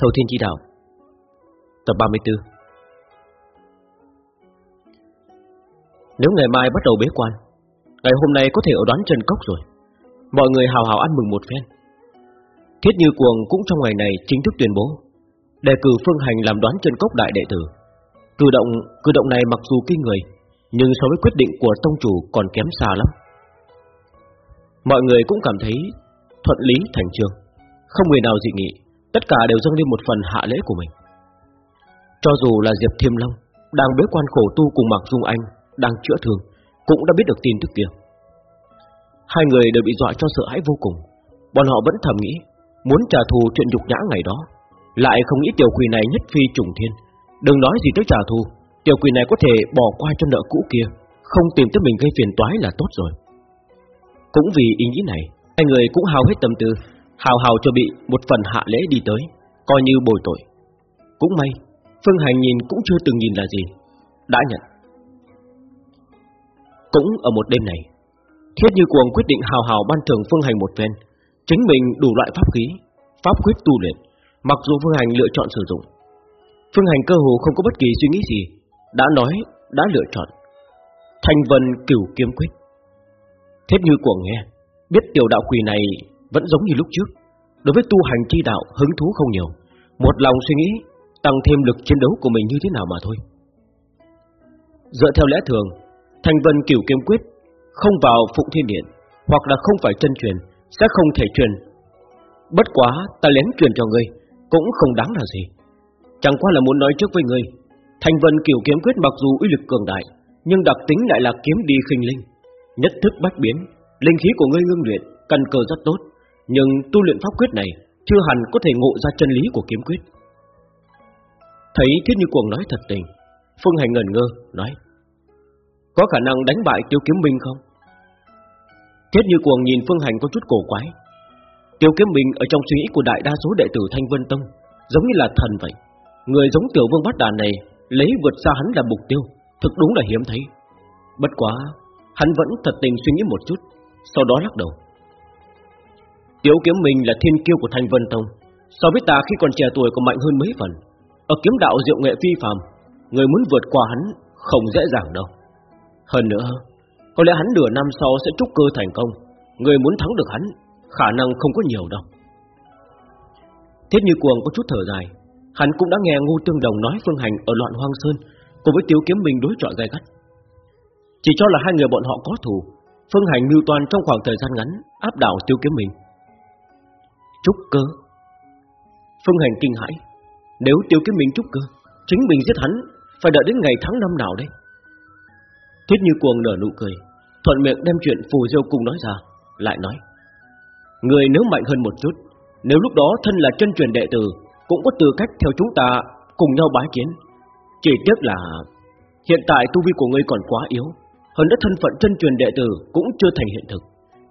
Thầu Thiên Chi Đạo Tập 34 Nếu ngày mai bắt đầu bế quan, Ngày hôm nay có thể ở đoán chân cốc rồi. Mọi người hào hào ăn mừng một phen. Thiết Như Cuồng cũng trong ngày này chính thức tuyên bố, Đề cử Phương Hành làm đoán chân cốc đại đệ tử. Cử động cử động này mặc dù kinh người, Nhưng so với quyết định của tông chủ còn kém xa lắm. Mọi người cũng cảm thấy thuận lý thành trường Không người nào dị nghị. Tất cả đều dâng lên một phần hạ lễ của mình. Cho dù là Diệp Thiêm Long Đang bế quan khổ tu cùng Mạc Dung Anh Đang chữa thương, Cũng đã biết được tin tức kia. Hai người đều bị dọa cho sợ hãi vô cùng. Bọn họ vẫn thầm nghĩ, Muốn trả thù chuyện dục nhã ngày đó. Lại không nghĩ tiểu quỷ này nhất phi trùng thiên. Đừng nói gì tới trả thù, Tiểu quỷ này có thể bỏ qua cho nợ cũ kia, Không tìm tới mình gây phiền toái là tốt rồi. Cũng vì ý nghĩ này, Hai người cũng hào hết tâm tư Hào hào cho bị một phần hạ lễ đi tới Coi như bồi tội. Cũng may Phương Hành nhìn cũng chưa từng nhìn là gì Đã nhận. Cũng ở một đêm này Thiết Như Cuồng quyết định hào hào ban thưởng Phương Hành một phen Chính mình đủ loại pháp khí Pháp quyết tu luyện Mặc dù Phương Hành lựa chọn sử dụng. Phương Hành cơ hồ không có bất kỳ suy nghĩ gì Đã nói, đã lựa chọn. Thành vân cửu kiếm quyết. Thiết Như Cuồng nghe Biết tiểu đạo quỷ này vẫn giống như lúc trước. Đối với tu hành chi đạo, hứng thú không nhiều. Một lòng suy nghĩ, Tăng thêm lực chiến đấu của mình như thế nào mà thôi. Dựa theo lẽ thường, Thành vân cửu kiếm quyết, Không vào phụng thiên điện, Hoặc là không phải chân truyền, Sẽ không thể truyền. Bất quá, ta lén truyền cho ngươi, Cũng không đáng là gì. Chẳng qua là muốn nói trước với ngươi, Thành vân cửu kiếm quyết mặc dù uy lực cường đại, Nhưng đặc tính lại là kiếm đi khinh linh. Nhất thức bách biến, Linh khí của ngươi ngưng luyện Cần cờ rất tốt. Nhưng tu luyện pháp quyết này Chưa hẳn có thể ngộ ra chân lý của kiếm quyết. Thấy Thiết Như Cuồng nói thật tình, Phương Hành ngẩn ngơ, nói, Có khả năng đánh bại Tiêu Kiếm Minh không? Thiết Như Cuồng nhìn Phương Hành có chút cổ quái. Tiêu Kiếm Minh ở trong suy nghĩ của đại đa số đệ tử Thanh Vân Tông Giống như là thần vậy. Người giống Tiểu Vương Bát Đàn này Lấy vượt xa hắn là mục tiêu, Thực đúng là hiếm thấy. Bất quá, Hắn vẫn thật tình suy nghĩ một chút, Sau đó lắc đầu. Tiếu Kiếm Minh là thiên kiêu của Thanh Vân Tông. So với ta, khi còn trẻ tuổi còn mạnh hơn mấy phần. Ở kiếm đạo diệu nghệ phi phàm, Người muốn vượt qua hắn Không dễ dàng đâu. Hơn nữa, Có lẽ hắn nửa năm sau sẽ trúc cơ thành công. Người muốn thắng được hắn, Khả năng không có nhiều đâu. Thiết như cuồng có chút thở dài. Hắn cũng đã nghe Ngô Tương Đồng nói Phương Hành ở loạn hoang sơn, Cùng với Tiếu Kiếm Minh đối trọi gay gắt. Chỉ cho là hai người bọn họ có thù, Phương Hành mưu toàn trong khoảng thời gian ngắn Áp đảo Tiếu Kiếm Minh. Trúc cơ. Phương Hành kinh hãi, Nếu tiêu Kiếm mình trúc cơ, Chính mình giết hắn, Phải đợi đến ngày tháng năm nào đây? Thiết như cuồng nở nụ cười, Thuận miệng đem chuyện phù diêu cùng nói ra, Lại nói, Người nếu mạnh hơn một chút, Nếu lúc đó thân là chân truyền đệ tử, Cũng có tư cách theo chúng ta Cùng nhau bái kiến. Chỉ tiếc là Hiện tại tu vi của ngươi còn quá yếu, Hơn nữa thân phận chân truyền đệ tử Cũng chưa thành hiện thực,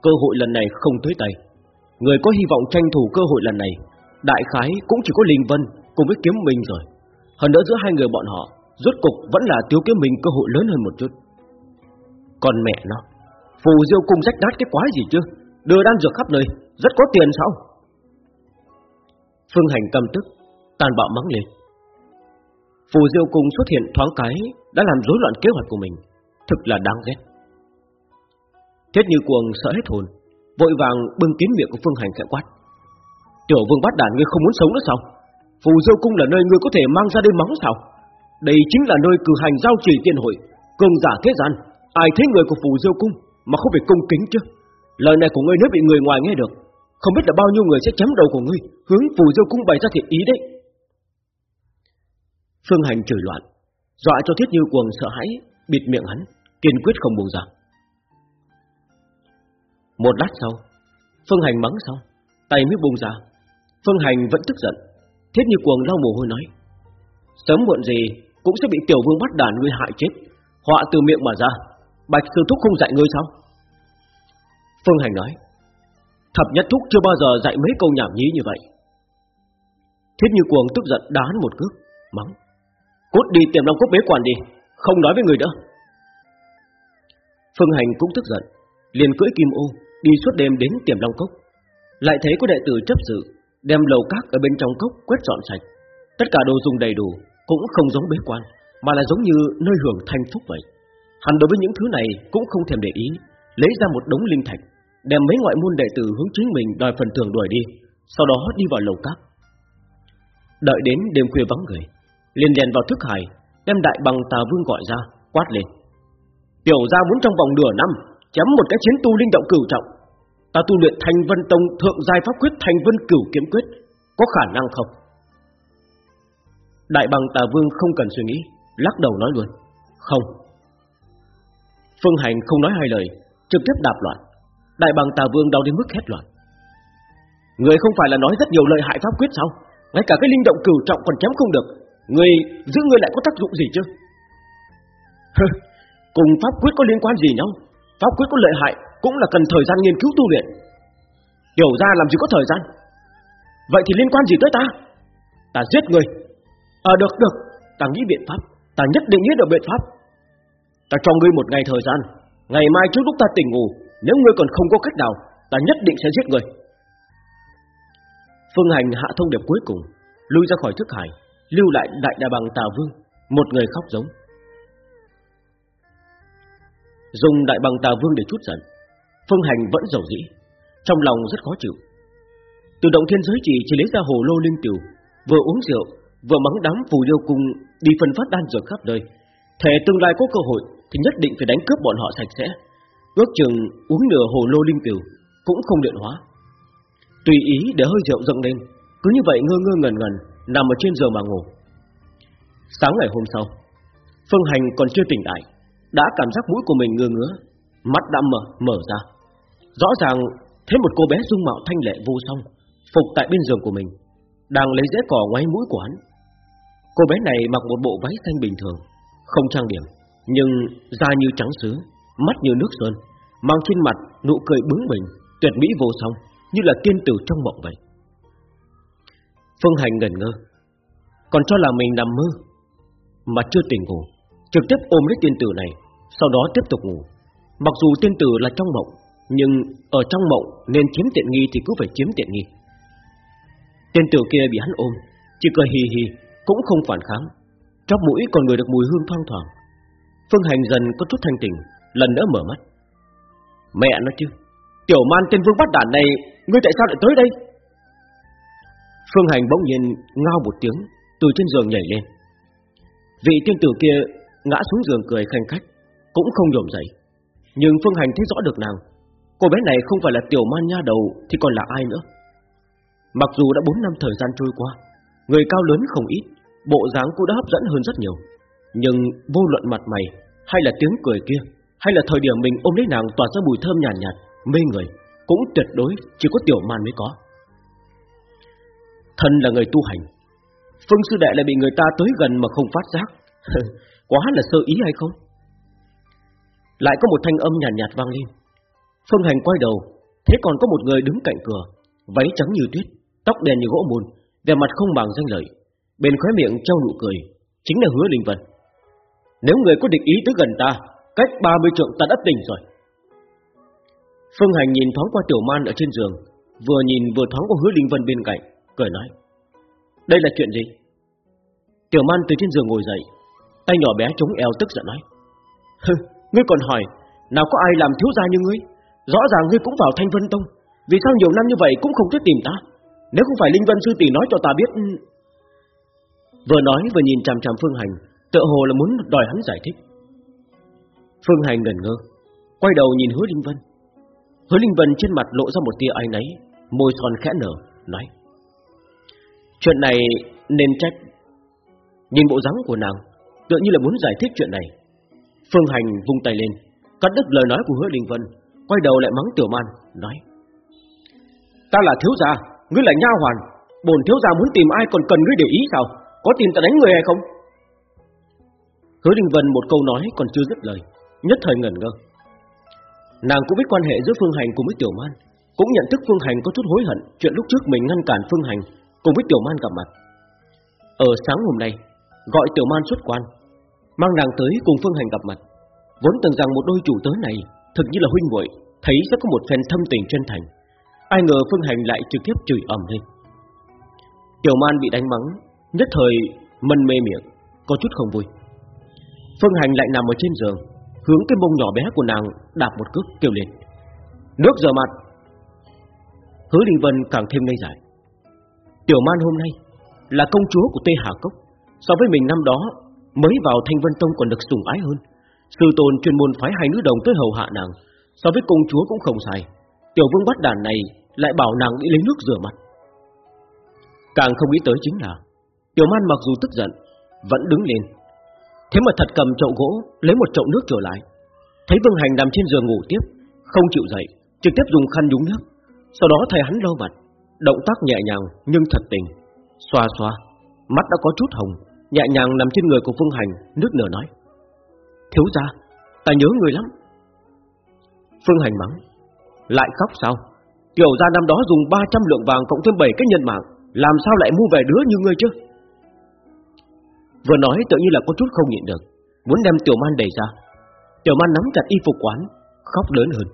Cơ hội lần này không tới tay. Người có hy vọng tranh thủ cơ hội lần này, Đại khái cũng chỉ có Linh Vân Cùng với Kiếm Minh rồi. Hơn nữa giữa hai người bọn họ, Rốt cục vẫn là Tiếu Kiếm Minh cơ hội lớn hơn một chút. Còn mẹ nó, Phù diêu cung rách nát cái quái gì chứ? Đưa đan dược khắp nơi, Rất có tiền sao? Phương Hành cầm tức, Tàn bạo mắng lên. Phù diêu cung xuất hiện thoáng cái, Đã làm rối loạn kế hoạch của mình, Thực là đáng ghét. Thiết như cuồng, sợ hết hồn. Vội vàng bưng kín miệng của Phương Hành khẽ quát. Tiểu vương bát đàn ngươi không muốn sống nữa sao? Phù Dâu cung là nơi ngươi có thể mang ra đây mắng sao? Đây chính là nơi cử hành giao trì tiên hội, Cường giả thế gian. Ai thấy người của phù Dâu cung Mà không phải cung kính chứ? Lời này của ngươi nếu bị người ngoài nghe được, Không biết là bao nhiêu người sẽ chém đầu của ngươi, Hướng phù Dâu cung bày ra thiện ý đấy. Phương Hành chửi loạn, Dọa cho thiết như cuồng sợ hãi, Bịt miệng hắn, Kiên quyết không buông ra. Một lát sau, Phương Hành mắng xong, Tay mới buông ra. Phương Hành vẫn tức giận Thiết như cuồng lau mồ hôi nói. Sớm muộn gì cũng sẽ bị tiểu vương bắt đàn ngươi hại chết, Họa từ miệng mà ra, Bạch sư thúc không dạy ngươi sao? Phương Hành nói, Thập nhất thúc chưa bao giờ dạy mấy câu nhảm nhí như vậy. Thiết như cuồng tức giận đá hắn một cước, Mắng, Cút đi, tiềm Long cốt bế quản đi, Không nói với người nữa. Phương Hành cũng tức giận, liền cưỡi kim ô Đi suốt đêm đến tiềm Long Cốc. Lại thấy có đệ tử chấp sự Đem lầu cát ở bên trong cốc quét dọn sạch. Tất cả đồ dùng đầy đủ Cũng không giống bế quan Mà là giống như nơi hưởng thanh phúc vậy. Hắn đối với những thứ này cũng không thèm để ý Lấy ra một đống linh thạch Đem mấy ngoại môn đệ tử hướng chính mình đòi phần thưởng đuổi đi Sau đó đi vào lầu cát, Đợi đến đêm khuya vắng người liền đèn vào thức hải Đem đại bằng tà vương gọi ra Quát lên. Tiểu gia muốn trong vòng nửa năm chấm một cái chiến tu linh động cửu trọng Ta tu luyện thành vân tông, thượng giai pháp quyết thành vân cửu kiếm quyết, Có khả năng không? Đại bằng tà vương không cần suy nghĩ, Lắc đầu nói luôn. Không. Phương Hành không nói hai lời, Trực tiếp đạp loạn. Đại bằng tà vương đau đến mức hét loạn. Người không phải là nói rất nhiều lợi hại pháp quyết sao? Ngay cả cái linh động cửu trọng còn chém không được. Người giữ người lại có tác dụng gì chứ? Cùng pháp quyết có liên quan gì nhau? Pháp quyết có lợi hại cũng là cần thời gian nghiên cứu tu luyện. Hiểu ra làm gì có thời gian. Vậy thì liên quan gì tới ta? Ta giết người. À được được. Ta nghĩ biện pháp. Ta nhất định nghĩ được biện pháp. Ta cho ngươi một ngày thời gian. Ngày mai trước lúc ta tỉnh ngủ, Nếu ngươi còn không có cách nào, Ta nhất định sẽ giết ngươi Phương Hành hạ thông điệp cuối cùng, Lui ra khỏi thức hải, Lưu lại đại đà bằng tà vương, Một người khóc giống. Dùng đại bằng tà vương để chút giận Phương Hành vẫn dầu dĩ Trong lòng rất khó chịu. Từ động thiên giới chỉ chỉ lấy ra hồ lô linh tiểu Vừa uống rượu Vừa mắng đám phù yêu cung Đi phân phát đan dược khắp nơi. Thể tương lai có cơ hội Thì nhất định phải đánh cướp bọn họ sạch sẽ. Ước chừng uống nửa hồ lô linh tiểu Cũng không luyện hóa. Tùy ý để hơi rượu dâng lên Cứ như vậy ngơ ngơ ngẩn ngẩn Nằm ở trên giường mà ngủ. Sáng ngày hôm sau Phương Hành còn chưa tỉnh lại đã cảm giác mũi của mình ngơ ngứa, mắt đã mở mở ra. Rõ ràng thấy một cô bé dung mạo thanh lệ vô song phục tại bên giường của mình, đang lấy rễ cỏ ngoáy mũi của hắn. Cô bé này mặc một bộ váy xanh bình thường, không trang điểm, nhưng da như trắng sứ, mắt như nước sơn, mang trên mặt nụ cười bướng bỉnh, tuyệt mỹ vô song, như là tiên tử trong mộng vậy. Phương Hành ngẩn ngơ, còn cho là mình nằm mơ, mà chưa tỉnh ngủ, trực tiếp ôm lấy tiên tử này, sau đó tiếp tục ngủ. Mặc dù tiên tử là trong mộng, nhưng ở trong mộng nên chiếm tiện nghi thì cứ phải chiếm tiện nghi. tên tử kia bị hắn ôm, chỉ cười hì hì, cũng không phản kháng. Trong mũi còn người được mùi hương thoang thoảng. Phương Hành dần có chút thanh tỉnh, lần nữa mở mắt. Mẹ nó chứ, tiểu man tên vương bắt đản này, ngươi tại sao lại tới đây? Phương Hành bỗng nhiên ngao một tiếng, từ trên giường nhảy lên. Vị tiên tử kia ngã xuống giường cười khanh khách, cũng không nhổm dậy. Nhưng Phương Hành thấy rõ được nàng, cô bé này không phải là tiểu man nha đầu thì còn là ai nữa. Mặc dù đã 4 năm thời gian trôi qua, người cao lớn không ít, bộ dáng cũng đã hấp dẫn hơn rất nhiều, nhưng vô luận mặt mày hay là tiếng cười kia, hay là thời điểm mình ôm lấy nàng tỏa ra mùi thơm nhàn nhạt, nhạt, mê người, cũng tuyệt đối chỉ có tiểu man mới có. Thân là người tu hành, Phương sư đệ lại bị người ta tới gần mà không phát giác, quá là sơ ý hay không? Lại có một thanh âm nhàn nhạt, nhạt vang lên Phương Hành quay đầu Thế còn có một người đứng cạnh cửa Váy trắng như tuyết, tóc đen như gỗ mùn Vẻ mặt không bằng danh lợi. Bên khóe miệng trao nụ cười Chính là hứa Linh Vân. Nếu người có địch ý tới gần ta Cách 30 trượng ta đã tỉnh rồi. Phương Hành nhìn thoáng qua tiểu man ở trên giường Vừa nhìn vừa thoáng qua hứa Linh Vân bên cạnh Cười nói Đây là chuyện gì? Tiểu man từ trên giường ngồi dậy Tay nhỏ bé chống eo tức giận nói Hừ Ngươi còn hỏi Nào có ai làm thiếu gia như ngươi? Rõ ràng ngươi cũng vào Thanh Vân Tông, Vì sao nhiều năm như vậy cũng không tới tìm ta? Nếu không phải Linh Vân Sư Tỷ nói cho ta biết ừ. Vừa nói vừa nhìn chằm chằm Phương Hành, Tựa hồ là muốn đòi hắn giải thích. Phương Hành ngẩn ngơ, Quay đầu nhìn hứa Linh Vân. Hứa Linh Vân trên mặt lộ ra một tia ai nấy Môi son khẽ nở, Nói, Chuyện này nên trách. Nhìn bộ dáng của nàng, Tựa như là muốn giải thích chuyện này. Phương Hành vung tay lên, Cắt đứt lời nói của hứa Linh Vân. Quay đầu lại mắng Tiểu Man, Nói, Ta là thiếu gia, Ngươi là nha hoàn, Bổn thiếu gia muốn tìm ai còn cần ngươi để ý sao? Có tìm ta đánh người hay không? Hứa Đình Vân một câu nói còn chưa dứt lời, Nhất thời ngẩn ngơ. Nàng cũng biết quan hệ giữa Phương Hành cùng với Tiểu Man, Cũng nhận thức Phương Hành có chút hối hận Chuyện lúc trước mình ngăn cản Phương Hành Cùng với Tiểu Man gặp mặt. Ở sáng hôm nay, Gọi Tiểu Man xuất quan, mang nàng tới cùng Phương Hành gặp mặt. Vốn tưởng rằng một đôi chủ tớ này thực như là huynh muội, thấy sẽ có một phen thâm tình chân thành. Ai ngờ Phương Hành lại trực tiếp chửi ầm lên. Tiểu Man bị đánh mắng Nhất thời mân mê miệng Có chút không vui. Phương Hành lại nằm ở trên giường Hướng cái mông nhỏ bé của nàng đạp một cước kêu lên. Nước rửa mặt! Hứa Đình Vân càng thêm ngây dại. Tiểu Man hôm nay Là công chúa của Tây Hà Cốc So với mình năm đó Mới vào Thanh Vân Tông còn được sủng ái hơn. Sư tôn chuyên môn phái hai nữ đồng tới hầu hạ nàng. So với công chúa cũng không sai. Tiểu vương bắt đàn này Lại bảo nàng đi lấy nước rửa mặt. Càng không nghĩ tới chính là, Tiểu man mặc dù tức giận, Vẫn đứng lên. Thế mà thật cầm chậu gỗ, Lấy một chậu nước trở lại. Thấy Vương Hành nằm trên giường ngủ tiếp, Không chịu dậy, Trực tiếp dùng khăn nhúng nước. Sau đó thầy hắn lau mặt, Động tác nhẹ nhàng nhưng thật tình. Xoa xoa, Mắt đã có chút hồng, Nhẹ nhàng nằm trên người của Vương Hành Nước nở nói. Thiếu gia, Ta nhớ người lắm. Phương Hành mắng, Lại khóc sao? Tiểu gia năm đó dùng 300 lượng vàng cộng thêm 7 cái nhân mạng, Làm sao lại mua về đứa như ngươi chứ? Vừa nói tự như là có chút không nhịn được, Muốn đem Tiểu Man đẩy ra. Tiểu Man nắm chặt y phục quán, Khóc lớn hơn.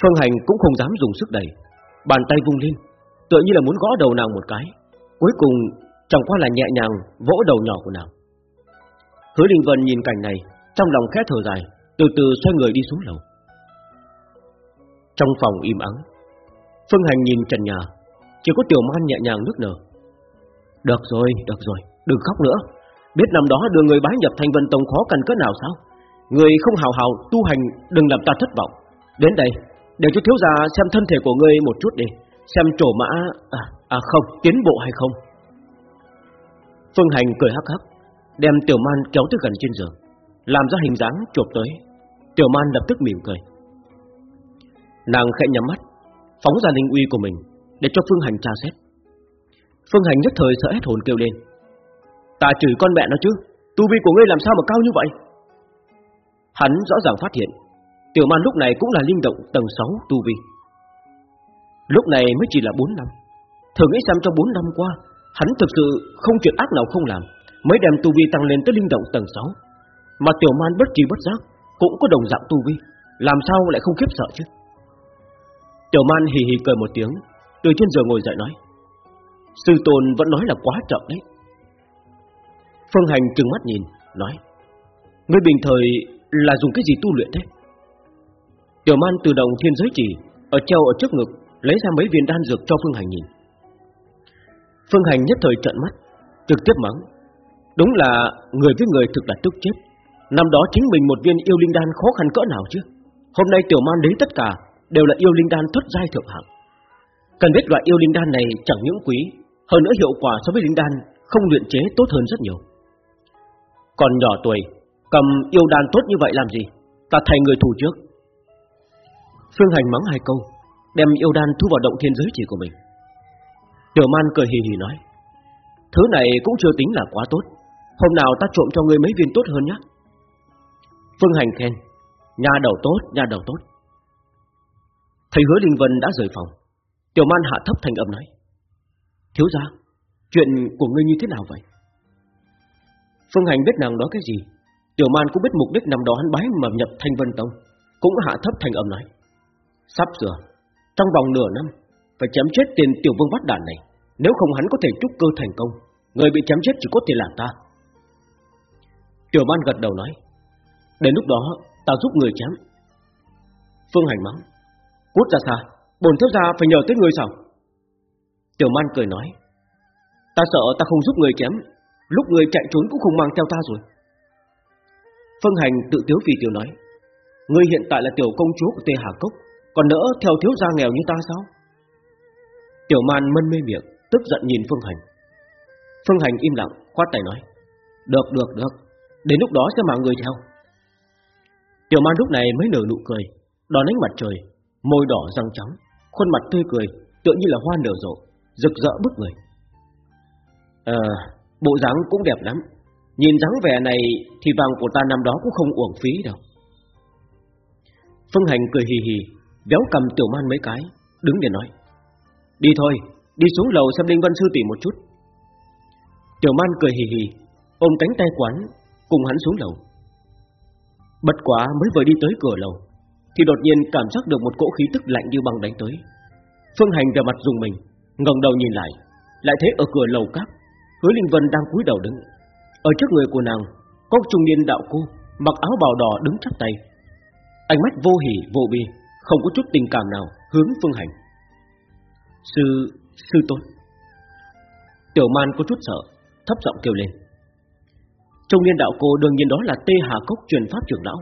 Phương Hành cũng không dám dùng sức đẩy, Bàn tay vung lên Tựa như là muốn gõ đầu nàng một cái. Cuối cùng, chẳng qua là nhẹ nhàng Vỗ đầu nhỏ của nàng. Hứa Đình Vân nhìn cảnh này Trong lòng khẽ thở dài Từ từ xoay người đi xuống lầu. Trong phòng im ắng Phương Hành nhìn trần nhà Chỉ có Tiểu Man nhẹ nhàng nước nở. Được rồi, được rồi Đừng khóc nữa. Biết năm đó đưa người bái nhập thành Vân Tông khó cần cỡ nào sao? Người không hào hào tu hành Đừng làm ta thất vọng. Đến đây Để cho thiếu gia xem thân thể của ngươi một chút đi Xem trổ mã À, à không, tiến bộ hay không. Phương Hành cười hắc hắc. Đem Tiểu Man kéo tới gần trên giường, Làm ra hình dáng chụp tới. Tiểu Man lập tức mỉm cười. Nàng khẽ nhắm mắt, Phóng ra linh uy của mình Để cho Phương Hành tra xét. Phương Hành nhất thời sợ hết hồn kêu lên. Ta chửi con mẹ nó chứ, Tu vi của ngươi làm sao mà cao như vậy? Hắn rõ ràng phát hiện, Tiểu man lúc này cũng là linh động tầng 6 tu vi. Lúc này mới chỉ là 4 năm. Thường nghĩ xem trong 4 năm qua, Hắn thực sự không chuyện ác nào không làm. Mới đem tu vi tăng lên tới linh động tầng 6 Mà tiểu man bất kỳ bất giác Cũng có đồng dạng tu vi, Làm sao lại không khiếp sợ chứ? Tiểu man hì hì cười một tiếng, Từ trên giường ngồi dậy nói, Sư tôn vẫn nói là quá chậm đấy. Phương Hành trừng mắt nhìn, Nói, Ngươi bình thời là dùng cái gì tu luyện thế? Tiểu man từ động thiên giới chỉ, Ở treo ở trước ngực, Lấy ra mấy viên đan dược cho Phương Hành nhìn. Phương Hành nhất thời trợn mắt, Trực tiếp mắng Đúng là người với người thực là tức chết. Năm đó chính mình một viên yêu linh đan khó khăn cỡ nào chứ? Hôm nay tiểu man lấy tất cả Đều là yêu linh đan thất giai thượng hạng. Cần biết loại yêu linh đan này chẳng những quý, Hơn nữa hiệu quả so với linh đan Không luyện chế tốt hơn rất nhiều. Còn nhỏ tuổi, Cầm yêu đan tốt như vậy làm gì? Ta thay người thủ trước. Phương Hành mắng hai câu, Đem yêu đan thu vào động thiên giới chỉ của mình. Tiểu man cười hì hì nói, Thứ này cũng chưa tính là quá tốt. Hôm nào ta trộm cho ngươi mấy viên tốt hơn nhé Phương Hành khen Nhà đầu tốt, nhà đầu tốt. Thầy hứa Linh Vân đã rời phòng. Tiểu man hạ thấp thành âm nói Thiếu gia Chuyện của ngươi như thế nào vậy? Phương Hành biết nàng đó cái gì. Tiểu man cũng biết mục đích nằm đó hắn bái mà nhập Thanh Vân Tông Cũng hạ thấp thành âm nói Sắp sửa Trong vòng nửa năm Phải chém chết tiền tiểu vương bắt đàn này. Nếu không hắn có thể trúc cơ thành công Người bị chém chết chỉ có thể là ta. Tiểu man gật đầu nói, Đến lúc đó, ta giúp người chém Phương Hành mắng, Cút ra xa Bồn thiếu gia phải nhờ tới người sao? Tiểu man cười nói, Ta sợ ta không giúp người chém, Lúc người chạy trốn cũng không mang theo ta rồi. Phương Hành tự tiếu vì tiểu nói, Ngươi hiện tại là tiểu công chúa của Tê Hà Cốc, Còn nỡ theo thiếu gia nghèo như ta sao? Tiểu man mân mê miệng, Tức giận nhìn Phương Hành. Phương Hành im lặng, khoát tay nói, Được được được Đến lúc đó sẽ mạng người theo. Tiểu man lúc này mới nở nụ cười, Đón ánh mặt trời, Môi đỏ răng trắng, Khuôn mặt tươi cười, Tựa như là hoa nở rộ, Rực rỡ bức người. Ờ Bộ dáng cũng đẹp lắm. Nhìn dáng vẻ này Thì vàng của ta năm đó cũng không uổng phí đâu. Phương Hành cười hì hì, Véo cầm tiểu man mấy cái, Đứng để nói. Đi thôi, Đi xuống lầu xem Linh Văn Sư tỷ một chút. Tiểu man cười hì hì, Ôm cánh tay quán Cùng hắn xuống lầu. Bất quá mới vừa đi tới cửa lầu, Thì đột nhiên cảm giác được một cỗ khí tức lạnh như băng đánh tới. Phương Hành về mặt dùng mình, ngẩng đầu nhìn lại Lại thấy ở cửa lầu cát Hứa Linh Vân đang cúi đầu đứng. Ở trước người của nàng, Có trung niên đạo cô, Mặc áo bào đỏ đứng chắp tay. Ánh mắt vô hỉ, vô bi, Không có chút tình cảm nào hướng phương hành. Sư... sư tôn. Tiểu man có chút sợ, Thấp giọng kêu lên. Trung niên đạo cô đương nhiên đó là Tê Hà Cốc truyền pháp trưởng lão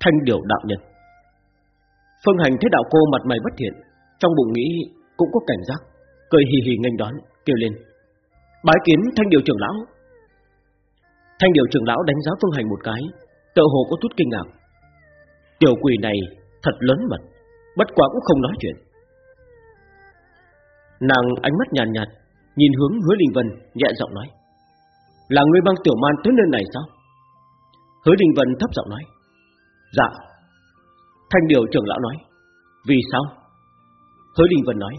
Thanh điều đạo nhân. Phương hành thấy đạo cô mặt mày bất thiện Trong bụng nghĩ cũng có cảnh giác Cười hì hì nghênh đón kêu lên. Bái kiến thanh điều trưởng lão. Thanh điều trưởng lão đánh giá phương hành một cái tựa hồ có chút kinh ngạc. Tiểu quỷ này thật lớn mật Bất quá cũng không nói chuyện. Nàng ánh mắt nhàn nhạt, nhạt Nhìn hướng hứa Linh Vân nhẹ giọng nói. Là người băng tiểu man tới nơi này sao? Hứa Đình Vân thấp giọng nói. Dạ. Thanh điều trưởng lão nói. Vì sao? Hứa Đình Vân nói.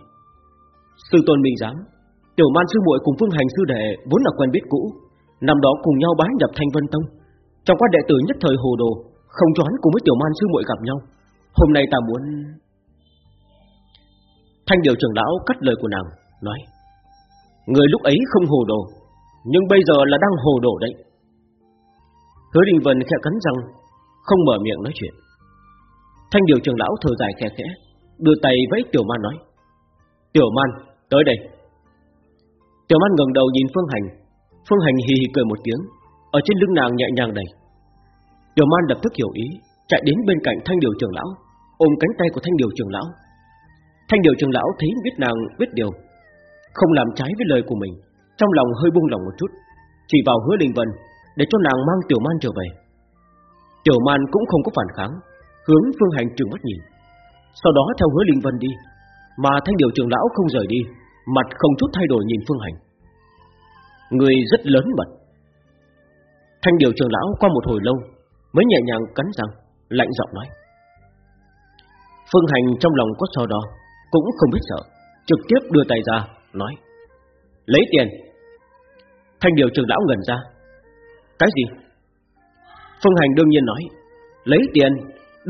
Sư tôn minh giám, Tiểu man sư muội cùng phương hành sư đệ Vốn là quen biết cũ, Năm đó cùng nhau bái nhập thanh vân tông. Trong quá đệ tử nhất thời hồ đồ, Không cho hắn cùng với tiểu man sư muội gặp nhau. Hôm nay ta muốn Thanh điều trưởng lão cắt lời của nàng, Nói. Người lúc ấy không hồ đồ nhưng bây giờ là đang hồ đồ đấy. Hứa Đình Vân khẽ cắn răng, Không mở miệng nói chuyện. Thanh điều trưởng lão thở dài khẽ khẽ, Đưa tay với Tiểu Man nói, Tiểu Man, tới đây. Tiểu Man ngẩng đầu nhìn Phương Hành. Phương Hành hì hì cười một tiếng, Ở trên lưng nàng nhẹ nhàng đầy Tiểu Man lập tức hiểu ý, Chạy đến bên cạnh thanh điều trưởng lão, Ôm cánh tay của thanh điều trưởng lão. Thanh điều trưởng lão thấy biết nàng biết điều, Không làm trái với lời của mình. Trong lòng hơi buông lòng một chút, Chỉ vào hứa Linh Vân, Để cho nàng mang Tiểu Man trở về. Tiểu Man cũng không có phản kháng, Hướng Phương Hành trừng mắt nhìn. Sau đó theo hứa Linh Vân đi, Mà thanh điều trưởng lão không rời đi, Mặt không chút thay đổi nhìn Phương Hành. Người rất lớn mật. Thanh điều trưởng lão qua một hồi lâu, Mới nhẹ nhàng cắn răng, Lạnh giọng nói. Phương Hành trong lòng có so đo, Cũng không biết sợ, Trực tiếp đưa tay ra, Nói. Lấy tiền. Thanh điều trưởng lão ngẩn ra. Cái gì? Phương Hành đương nhiên nói, Lấy tiền,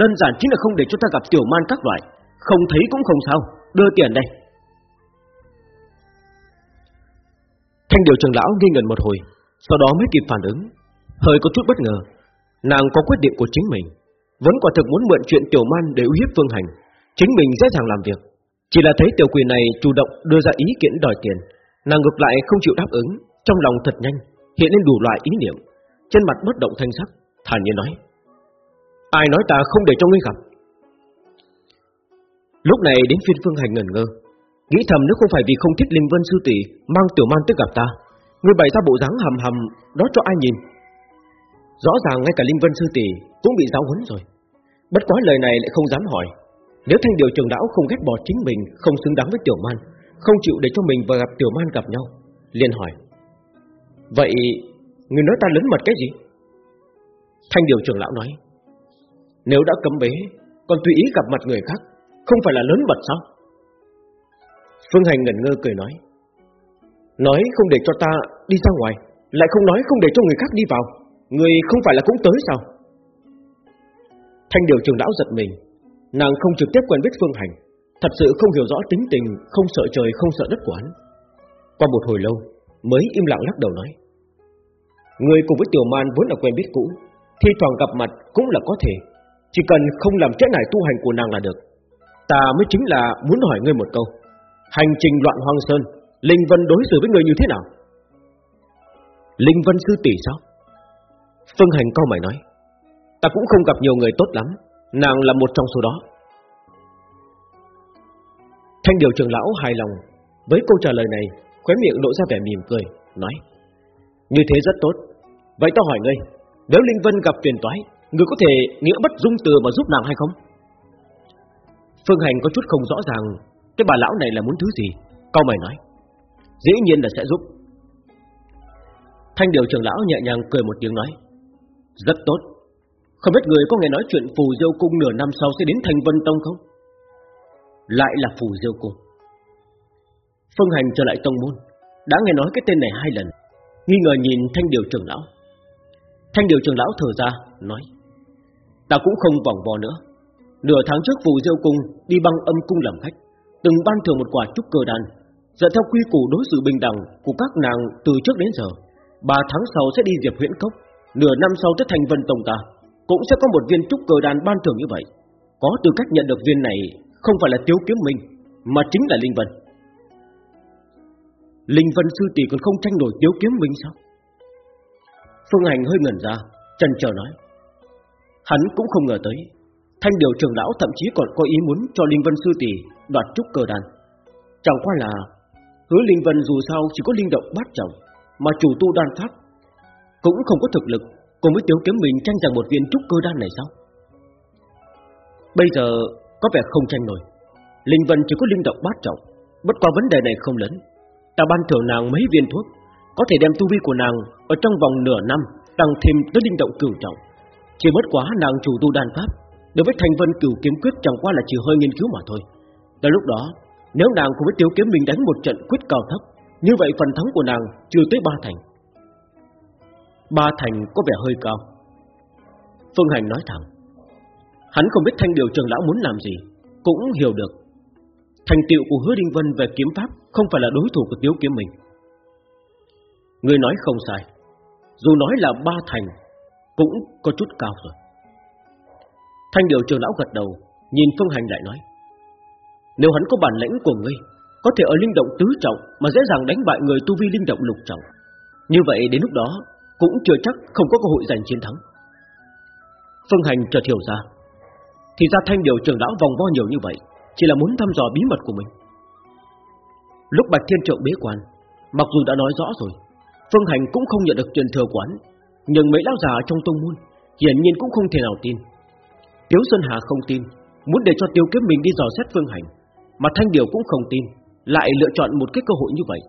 Đơn giản chính là không để cho ta gặp tiểu man các loại, Không thấy cũng không sao, Đưa tiền đây. Thanh điều trưởng lão nghi ngẩn một hồi, Sau đó mới kịp phản ứng. Hơi có chút bất ngờ, Nàng có quyết định của chính mình, Vẫn quả thực muốn mượn chuyện tiểu man để uy hiếp phương hành, Chính mình dễ dàng làm việc. Chỉ là thấy tiểu quỷ này chủ động đưa ra ý kiện đòi tiền, Nàng ngược lại không chịu đáp ứng. Trong lòng thật nhanh, Hiện lên đủ loại ý niệm. Trên mặt bất động thanh sắc, Thản nhiên nói, Ai nói ta không để cho ngươi gặp? Lúc này đến phiên phương hành ngẩn ngơ, Nghĩ thầm nếu không phải vì không thích Linh Vân Sư tỷ Mang tiểu man tới gặp ta Ngươi bày ra bộ dáng hầm hầm, Đó cho ai nhìn? Rõ ràng ngay cả Linh Vân Sư tỷ Cũng bị giáo huấn rồi. Bất quá lời này lại không dám hỏi. Nếu thanh điều trường đảo không ghét bỏ chính mình, Không xứng đáng với tiểu man, Không chịu để cho mình và gặp tiểu man gặp nhau, liền hỏi Vậy Người nói ta lớn mật cái gì? Thanh điều trưởng lão nói, Nếu đã cấm bế, Còn tùy ý gặp mặt người khác, Không phải là lớn mật sao? Phương Hành ngẩn ngơ cười nói Nói không để cho ta đi ra ngoài, Lại không nói không để cho người khác đi vào, Người không phải là cũng tới sao? Thanh điều trường lão giật mình, Nàng không trực tiếp quen biết Phương Hành, Thật sự không hiểu rõ tính tình, Không sợ trời, không sợ đất của hắn. Qua một hồi lâu, Mới im lặng lắc đầu nói Người cùng với Tiểu Man vốn là quen biết cũ, Thi thoảng gặp mặt cũng là có thể. Chỉ cần không làm trễ nải tu hành của nàng là được. Ta mới chính là muốn hỏi ngươi một câu. Hành trình loạn hoang sơn, Linh Vân đối xử với người như thế nào? Linh Vân sư tỷ sao? Phương Hành câu mày nói. Ta cũng không gặp nhiều người tốt lắm, Nàng là một trong số đó. Thanh điều trưởng lão hài lòng Với câu trả lời này, Khóe miệng lộ ra vẻ mỉm cười, Nói. Như thế rất tốt. Vậy tao hỏi ngươi, Nếu Linh Vân gặp phiền toái, Ngươi có thể nghĩa bất dung từ mà giúp nàng hay không? Phương Hành có chút không rõ ràng, Cái bà lão này là muốn thứ gì? Câu mày nói, Dĩ nhiên là sẽ giúp. Thanh điều trưởng lão nhẹ nhàng cười một tiếng nói, Rất tốt. Không biết người có nghe nói chuyện phù diêu cung nửa năm sau sẽ đến thành vân tông không? Lại là phù diêu cung. Phương hành trở lại tông môn, Đã nghe nói cái tên này hai lần. Nghi ngờ nhìn thanh điều trưởng lão. Thanh điều trường lão thở ra, Nói Ta cũng không vòng vo nữa. Nửa tháng trước phù diêu cung Đi băng âm cung làm khách, Từng ban thưởng một quả trúc cơ đan. Dựa theo quy củ đối xử bình đẳng Của các nàng từ trước đến giờ, ba tháng sau sẽ đi Diệp Huyễn Cốc, Nửa năm sau tới thành Vân Tông ta, Cũng sẽ có một viên trúc cơ đàn ban thưởng như vậy. Có tư cách nhận được viên này Không phải là Tiếu Kiếm Minh, Mà chính là Linh Vân. Linh Vân Sư Tỷ còn không tranh nổi Tiếu Kiếm Minh sao? Phương Hành hơi ngẩn ra, Trần chờ nói. Hắn cũng không ngờ tới, Thanh điều trưởng lão thậm chí còn có ý muốn cho Linh Vân Sư Tỷ đoạt trúc cơ đàn Chẳng qua là, Hứa Linh Vân dù sao chỉ có linh động bát trọng, Mà chủ tu đan pháp Cũng không có thực lực, Cùng với Tiếu Kiếm Mình tranh giành một viên trúc cơ đan này sao? Bây giờ có vẻ không tranh nổi. Linh Vân chỉ có linh động bát trọng, Bất qua vấn đề này không lớn. Ta ban thưởng nàng mấy viên thuốc có thể đem tu vi của nàng Ở trong vòng nửa năm Tăng thêm tới linh động cửu trọng. Chỉ bất quá nàng chủ tu đan pháp, Đối với thành vân cửu kiếm quyết chẳng qua là chỉ hơi nghiên cứu mà thôi. Tới lúc đó, Nếu nàng cùng với tiêu kiếm mình đánh một trận quyết cao thấp, Như vậy phần thắng của nàng chưa tới ba thành. Ba thành có vẻ hơi cao. Phương Hành nói thẳng, Hắn không biết thanh điều trường lão muốn làm gì, Cũng hiểu được. Thành tiệu của hứa Đinh Vân về kiếm pháp Không phải là đối thủ của Tiếu Kiếm mình. Người nói không sai. Dù nói là ba thành, Cũng có chút cao rồi. Thanh điều trường lão gật đầu, Nhìn Phương Hành lại nói, Nếu hắn có bản lĩnh của ngươi, Có thể ở linh động tứ trọng Mà dễ dàng đánh bại người tu vi linh động lục trọng. Như vậy đến lúc đó, Cũng chưa chắc không có cơ hội giành chiến thắng. Phương Hành chợt hiểu ra, Thì ra thanh điều trường lão vòng vo nhiều như vậy, Chỉ là muốn thăm dò bí mật của mình. Lúc Bạch Thiên Trượng bế quan, Mặc dù đã nói rõ rồi Phương Hành cũng không nhận được truyền thừa quán Nhưng mấy lão già trong tông môn Hiển nhiên cũng không thể nào tin. Tiếu Xuân Hà không tin, Muốn để cho Tiêu Kiếm mình đi dò xét Phương Hành, Mà Thanh Điều cũng không tin, Lại lựa chọn một cái cơ hội như vậy,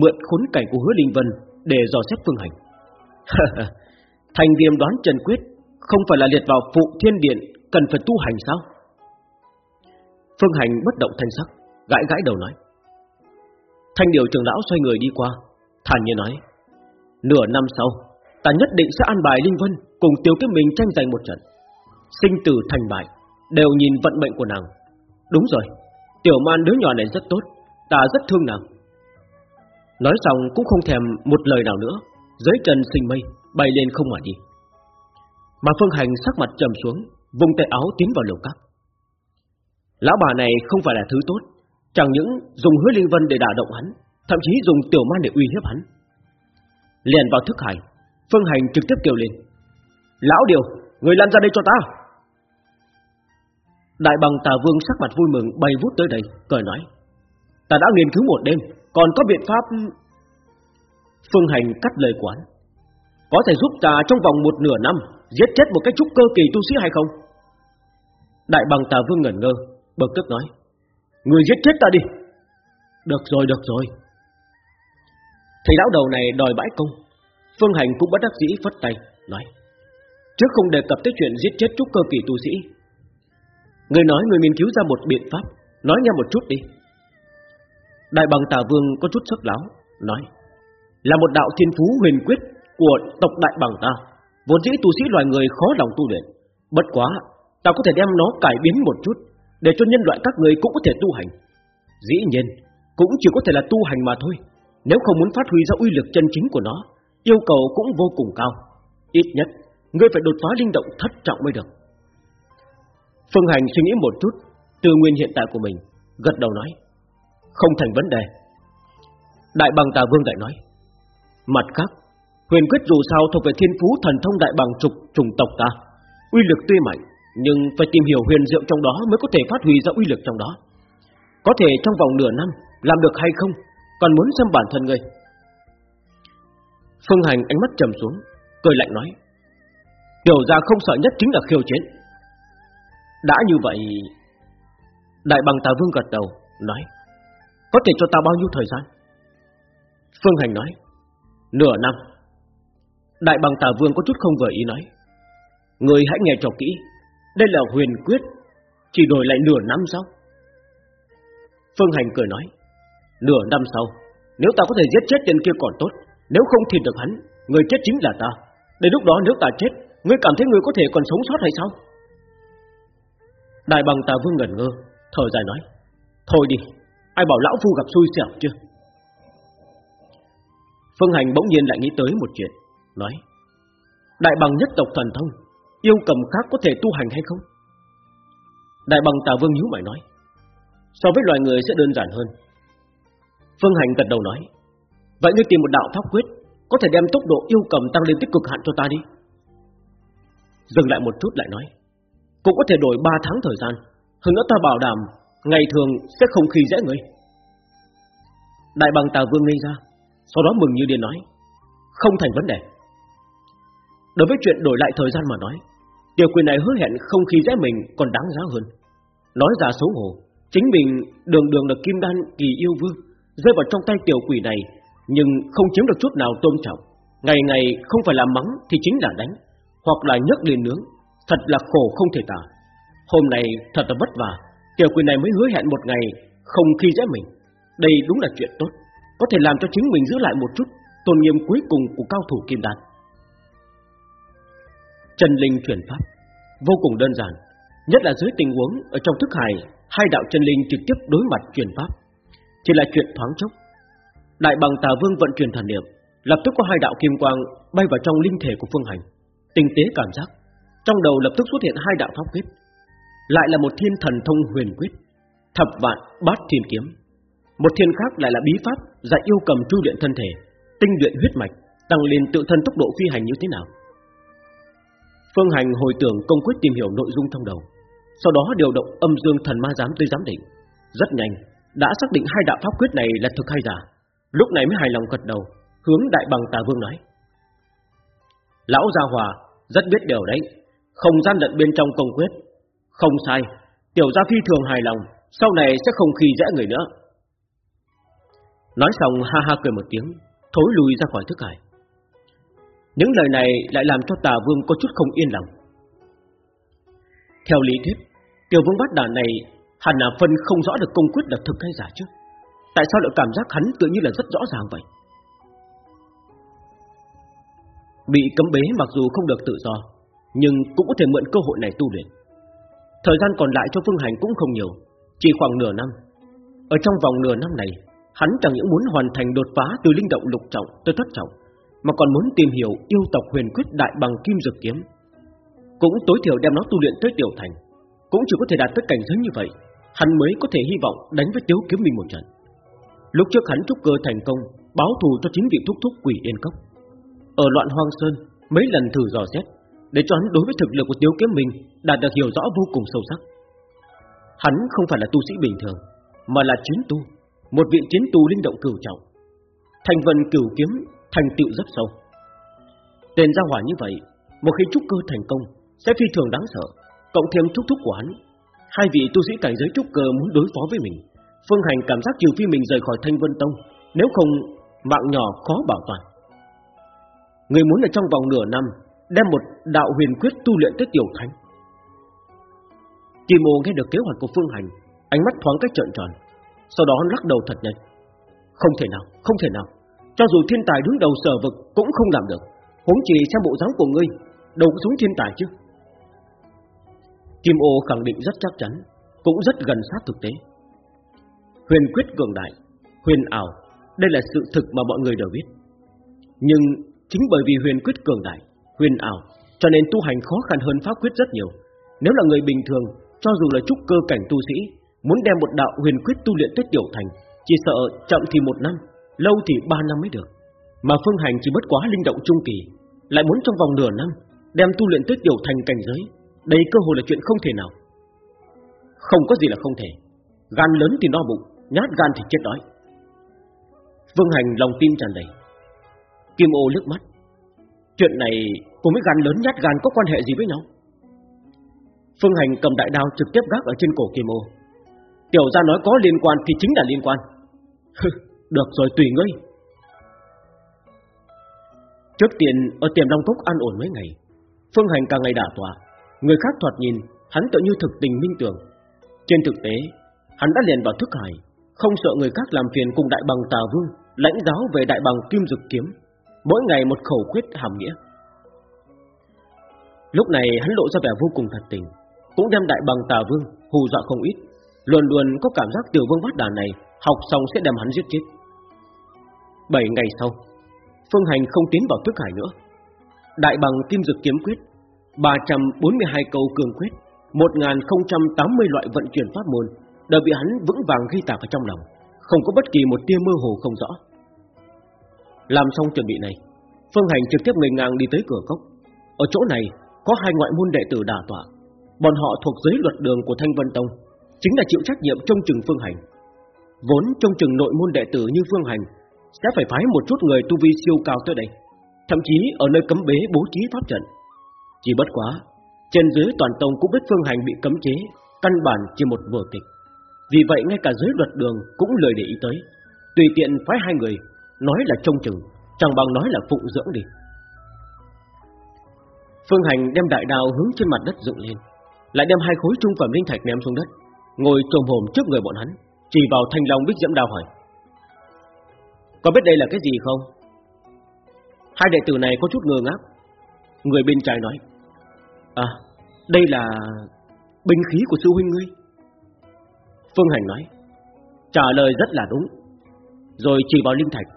Mượn khốn cảnh của hứa Linh Vân Để dò xét Phương Hành. Thành viêm đoán Trần Quyết Không phải là liệt vào phụ thiên điện Cần phải tu hành sao? Phương Hành bất động thanh sắc, Gãi gãi đầu nói. Thanh điều trưởng lão xoay người đi qua, Thản nhiên nói. Nửa năm sau, Ta nhất định sẽ an bài Linh Vân Cùng Tiêu Kiếm Minh tranh giành một trận. Sinh tử thành bại, Đều nhìn vận mệnh của nàng. Đúng rồi, Tiểu man đứa nhỏ này rất tốt, Ta rất thương nàng. Nói xong cũng không thèm một lời nào nữa, Dưới chân sinh mây Bay lên không mà đi. Mà Phương Hành sắc mặt trầm xuống Vùng tay áo tiến vào lều cắt Lão bà này không phải là thứ tốt, Chẳng những dùng hứa linh vân để đả động hắn, Thậm chí dùng tiểu man để uy hiếp hắn. Liền vào thức hải. Phương Hành trực tiếp kêu lên Lão điều, người lăn ra đây cho ta. Đại bằng tà vương sắc mặt vui mừng bay vút tới đây Cười nói Ta đã nghiên cứu một đêm Còn có biện pháp. Phương Hành cắt lời quán Có thể giúp ta trong vòng một nửa năm Giết chết một cái trúc cơ kỳ tu sĩ hay không? Đại bằng tà vương ngẩn ngơ Bực tức nói Người giết chết ta đi. Được rồi được rồi Thầy lão đầu này đòi bãi công. Phương Hành cũng bất đắc dĩ phất tay, Nói, Trước không đề cập tới chuyện giết chết trúc cơ kỳ tu sĩ, Người nói người nghiên cứu ra một biện pháp, Nói nghe một chút đi. Đại bằng tà vương có chút sức láo, Nói, Là một đạo thiên phú huyền quyết Của tộc đại bằng ta, Vốn dĩ tu sĩ loài người khó lòng tu luyện. Bất quá, Ta có thể đem nó cải biến một chút, Để cho nhân loại các người cũng có thể tu hành. Dĩ nhiên, Cũng chỉ có thể là tu hành mà thôi. Nếu không muốn phát huy ra uy lực chân chính của nó, Yêu cầu cũng vô cùng cao. Ít nhất, Ngươi phải đột phá linh động thất trọng mới được. Phương Hành suy nghĩ một chút, Từ nguyên hiện tại của mình, Gật đầu nói, Không thành vấn đề. Đại bằng tà vương đại nói, Mặt khác, Huyền quyết dù sao thuộc về thiên phú thần thông đại bằng trục trùng tộc ta. Uy lực tuy mạnh, Nhưng phải tìm hiểu huyền diệu trong đó Mới có thể phát huy ra uy lực trong đó. Có thể trong vòng nửa năm, Làm được hay không còn muốn xem bản thân ngươi. Phương Hành ánh mắt trầm xuống, Cười lạnh nói Tiểu gia không sợ nhất chính là khiêu chiến. Đã như vậy, Đại bằng tà vương gật đầu, Nói, Có thể cho ta bao nhiêu thời gian? Phương Hành nói, Nửa năm. Đại bằng tà vương có chút không vừa ý nói Người hãy nghe cho kỹ, Đây là huyền quyết, Chỉ đổi lại nửa năm sao? Phương Hành cười nói Nửa năm sau Nếu ta có thể giết chết tên kia còn tốt Nếu không thì được hắn Người chết chính là ta Đến lúc đó nếu ta chết Ngươi cảm thấy ngươi có thể còn sống sót hay sao Đại bằng tà vương ngẩn ngơ Thở dài nói Thôi đi Ai bảo lão phu gặp xui xẻo chưa Phương Hành bỗng nhiên lại nghĩ tới một chuyện, nói: Đại bằng nhất tộc thần thông, yêu cầm khác có thể tu hành hay không? Đại bằng Tà Vương nhíu mày nói: So với loài người sẽ đơn giản hơn. Phương Hành gật đầu nói: Vậy ngươi tìm một đạo pháp quyết có thể đem tốc độ yêu cầm tăng lên tích cực hạn cho ta đi. Dừng lại một chút lại nói, cũng có thể đổi 3 tháng thời gian, hơn nữa ta bảo đảm ngày thường sẽ không khi dễ ngươi Đại bằng Tà Vương ngây ra, sau đó mừng như điên nói, không thành vấn đề. Đối với chuyện đổi lại thời gian mà nói, điều quyền này hứa hẹn không khi dễ mình còn đáng giá hơn. Nói ra xấu hổ, chính mình đường đường là kim đan kỳ yêu vương, rơi vào trong tay tiểu quỷ này nhưng không chiếm được chút nào tôn trọng. Ngày ngày không phải là mắng thì chính là đánh, hoặc là nhấc lên nướng, thật là khổ không thể tả. Hôm nay thật là vất vả, tiểu quỷ này mới hứa hẹn một ngày không khi dễ mình. Đây đúng là chuyện tốt, có thể làm cho chính mình giữ lại một chút tôn nghiêm cuối cùng của cao thủ kim đan. chân linh chuyển pháp vô cùng đơn giản, nhất là dưới tình huống ở trong thức hải, hai đạo chân linh trực tiếp đối mặt chuyển pháp, chỉ là chuyện thoáng chốc Đại bằng tà vương vận chuyển thần niệm, lập tức có hai đạo kim quang bay vào trong linh thể của Phương Hành, tinh tế cảm giác, trong đầu lập tức xuất hiện hai đạo pháp quyết, lại là một thiên thần thông huyền quyết, thập vạn bát thiên kiếm, một thiên khác lại là bí pháp dạy yêu cầm tru luyện thân thể, tinh luyện huyết mạch, tăng lên tự thân tốc độ phi hành như thế nào. Phương Hành hồi tưởng công quyết tìm hiểu nội dung trong đầu, sau đó điều động âm dương thần ma giám tới giám định, rất nhanh đã xác định hai đạo pháp quyết này là thực hay giả. Lúc này mới hài lòng gật đầu, Hướng đại bằng tà vương nói. Lão Gia Hòa Rất biết điều đấy, Không gian lận bên trong công quyết. Không sai, Tiểu gia phi thường hài lòng, Sau này sẽ không khi dễ người nữa. Nói xong ha ha cười một tiếng, Thối lui ra khỏi thức hải. Những lời này lại làm cho tà vương có chút không yên lòng. Theo lý thuyết, Tiểu vương bát đà này Hẳn là phân không rõ được công quyết là thực hay giả chứ? Tại sao lại cảm giác hắn tự như là rất rõ ràng vậy? Bị cấm bế mặc dù không được tự do, Nhưng cũng có thể mượn cơ hội này tu luyện. Thời gian còn lại cho Phương Hành cũng không nhiều, Chỉ khoảng nửa năm. Ở trong vòng nửa năm này, Hắn chẳng những muốn hoàn thành đột phá từ linh động lục trọng tới thất trọng, Mà còn muốn tìm hiểu yêu tộc huyền quyết đại bằng kim dược kiếm. Cũng tối thiểu đem nó tu luyện tới tiểu thành, Cũng chỉ có thể đạt tới cảnh giới như vậy. Hắn mới có thể hy vọng đánh với tiếu kiếm minh một trận. Lúc trước hắn trúc cơ thành công, Báo thù cho chính vị thúc thúc quỷ yên cốc. Ở loạn hoang sơn, Mấy lần thử dò xét, Để cho hắn đối với thực lực của Tiếu Kiếm Minh Đạt được hiểu rõ vô cùng sâu sắc. Hắn không phải là tu sĩ bình thường, Mà là chiến tu, Một vị chiến tu linh động cửu trọng. Thành vận cửu kiếm, thành tựu rất sâu. Tên gia hỏa như vậy, Một khi trúc cơ thành công, Sẽ phi thường đáng sợ. Cộng thêm thúc thúc của hắn Hai vị tu sĩ cảnh giới trúc cơ muốn đối phó với mình. Phương Hành cảm giác trừ phi mình rời khỏi Thanh Vân Tông Nếu không mạng nhỏ khó bảo toàn. Người muốn ở trong vòng nửa năm Đem một đạo huyền quyết tu luyện tới tiểu thánh. Kim Ô nghe được kế hoạch của Phương Hành Ánh mắt thoáng cách trợn tròn. Sau đó lắc đầu thật nhanh. Không thể nào, không thể nào. Cho dù thiên tài đứng đầu sở vực cũng không làm được. Huống chỉ xem bộ dáng của ngươi Đâu có xuống thiên tài chứ. Kim Ô khẳng định rất chắc chắn Cũng rất gần sát thực tế Huyền quyết cường đại, huyền ảo, đây là sự thực mà mọi người đều biết. Nhưng chính bởi vì huyền quyết cường đại, huyền ảo, cho nên tu hành khó khăn hơn pháp quyết rất nhiều. Nếu là người bình thường, cho dù là trúc cơ cảnh tu sĩ, muốn đem một đạo huyền quyết tu luyện tới tiểu thành, chỉ sợ chậm thì một năm, lâu thì ba năm mới được. Mà phương hành chỉ bất quá linh động trung kỳ, lại muốn trong vòng nửa năm đem tu luyện tới tiểu thành cảnh giới, đây cơ hội là chuyện không thể nào. Không có gì là không thể, gan lớn thì no bụng, nhát gan thì chết đói. Vương Hành lòng tin tràn đầy. Kim ô nước mắt. Chuyện này cùng với gan lớn nhát gan có quan hệ gì với nhau? Phương Hành cầm đại đao trực tiếp gác ở trên cổ Kim ô. Tiểu gia nói có liên quan thì chính là liên quan. Được rồi tùy ngươi. Trước tiên ở tiềm long cốc an ổn mấy ngày, Phương Hành càng ngày đả tỏa, người khác thoạt nhìn hắn tự như thực tình minh tưởng. Trên thực tế, hắn đã liền vào thức hải, không sợ người khác làm phiền cùng đại bằng tà vương lãnh giáo về đại bằng kim dực kiếm, mỗi ngày một khẩu quyết hàm nghĩa. Lúc này hắn lộ ra vẻ vô cùng thật tình, cũng đem đại bằng tà vương hù dọa không ít, luôn luôn có cảm giác tiểu vương bát đà này học xong sẽ đem hắn giết chết. Bảy ngày sau, Phương Hành không tiến vào thức hải nữa. Đại bằng kim dực kiếm quyết, 342 câu cường quyết, 1080 loại vận chuyển pháp môn đều bị hắn vững vàng ghi tạc ở trong lòng, không có bất kỳ một tia mơ hồ không rõ. Làm xong chuẩn bị này, Phương Hành trực tiếp người ngang đi tới cửa cốc. Ở chỗ này có hai ngoại môn đệ tử đả tọa, bọn họ thuộc giới luật đường của Thanh Vân Tông, chính là chịu trách nhiệm trong chừng Phương Hành. Vốn trong chừng nội môn đệ tử như Phương Hành sẽ phải phái một chút người tu vi siêu cao tới đây, thậm chí ở nơi cấm bế bố trí pháp trận. Chỉ bất quá, trên dưới toàn tông cũng biết Phương Hành bị cấm chế, căn bản chỉ một vở kịch. Vì vậy ngay cả dưới luật đường cũng lời để ý tới, tùy tiện phái hai người, nói là trông chừng, chẳng bằng nói là phụng dưỡng đi. Phương Hành đem đại đao hướng trên mặt đất dựng lên, lại đem hai khối trung phẩm linh thạch ném xuống đất, ngồi trồm hồm trước người bọn hắn, chỉ vào thanh long bích diễm đao hỏi: "Có biết đây là cái gì không?" Hai đệ tử này có chút ngơ ngác. Người bên trái nói: "À, đây là binh khí của sư huynh ngươi." Phương Hành nói: "Trả lời rất là đúng." Rồi chỉ vào linh thạch.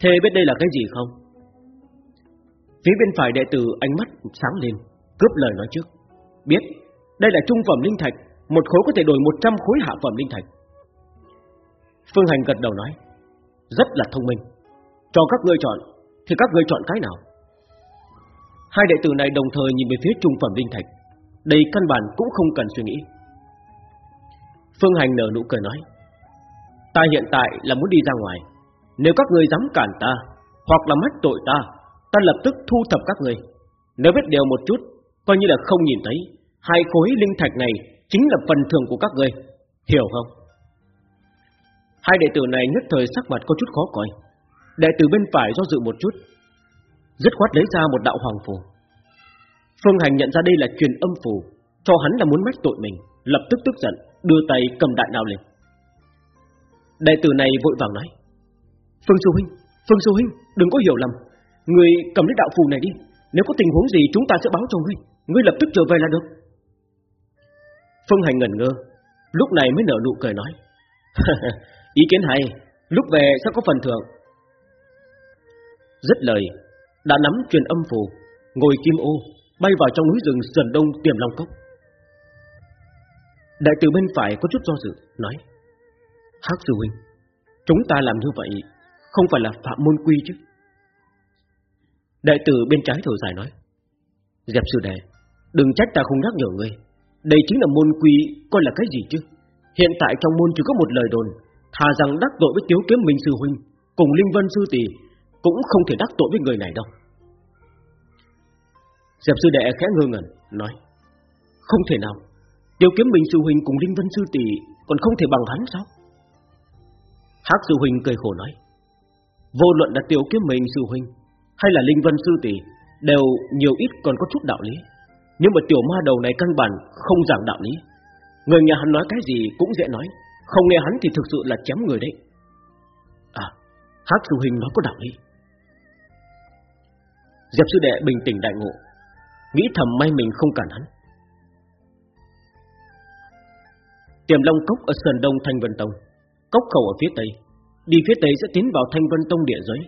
"Thế biết đây là cái gì không?" Phía bên phải đệ tử ánh mắt sáng lên, cướp lời nói trước. Biết, đây là trung phẩm linh thạch, một khối có thể đổi 100 khối hạ phẩm linh thạch. Phương Hành gật đầu nói, rất là thông minh. Cho các ngươi chọn, thì các ngươi chọn cái nào? Hai đệ tử này đồng thời nhìn về phía trung phẩm linh thạch, đây căn bản cũng không cần suy nghĩ. Phương Hành nở nụ cười nói, ta hiện tại là muốn đi ra ngoài, nếu các người dám cản ta, hoặc là mách tội ta, ta lập tức thu thập các người. Nếu biết điều một chút, coi như là không nhìn thấy, hai khối linh thạch này chính là phần thưởng của các người, hiểu không? Hai đệ tử này nhất thời sắc mặt có chút khó coi. Đệ tử bên phải do dự một chút, dứt khoát lấy ra một đạo hoàng phù. Phương Hành nhận ra đây là truyền âm phù, cho hắn là muốn mách tội mình, lập tức tức giận, đưa tay cầm đại đao lên. Đệ tử này vội vàng nói: "Phương sư huynh, Phương sư huynh, đừng có hiểu lầm, Người cầm lấy đạo phù này đi Nếu có tình huống gì chúng ta sẽ báo cho ngươi Ngươi lập tức trở về là được Phương Hành ngẩn ngơ Lúc này mới nở nụ cười nói Ý kiến hay Lúc về sẽ có phần thưởng rất lời đã nắm truyền âm phù Ngồi kim ô, Bay vào trong núi rừng sườn đông tiềm long cốc. Đại tử bên phải có chút do dự, Nói, Hắc sư huynh, Chúng ta làm như vậy Không phải là phạm môn quy chứ? Đại tử bên trái thở dài nói, Dẹp sư đệ, Đừng trách ta không nhắc nhở ngươi. Đây chính là môn quy coi là cái gì chứ? Hiện tại trong môn chỉ có một lời đồn, Thà rằng đắc tội với tiếu kiếm minh sư huynh Cùng linh vân sư tỷ cũng không thể đắc tội với người này đâu Dẹp sư đệ khẽ ngơ ngẩn Nói Không thể nào tiêu kiếm minh sư huynh cùng linh vân sư tỷ Còn không thể bằng hắn sao Hắc sư huynh cười khổ nói Vô luận là tiểu kiếm minh sư huynh hay là Linh Vân Sư Tỷ đều nhiều ít còn có chút đạo lý. Nhưng mà tiểu ma đầu này căn bản không giảng đạo lý. Người nhà hắn nói cái gì cũng dễ nói, không nghe hắn thì thực sự là chém người đấy. À, Hắc Sư huynh nói có đạo lý. Diệp Sư Đệ bình tĩnh đại ngộ, nghĩ thầm may mình không cản hắn. Tiềm Long Cốc ở sườn đông Thanh Vân Tông, cốc khẩu ở phía tây, đi phía tây sẽ tiến vào Thanh Vân Tông địa giới,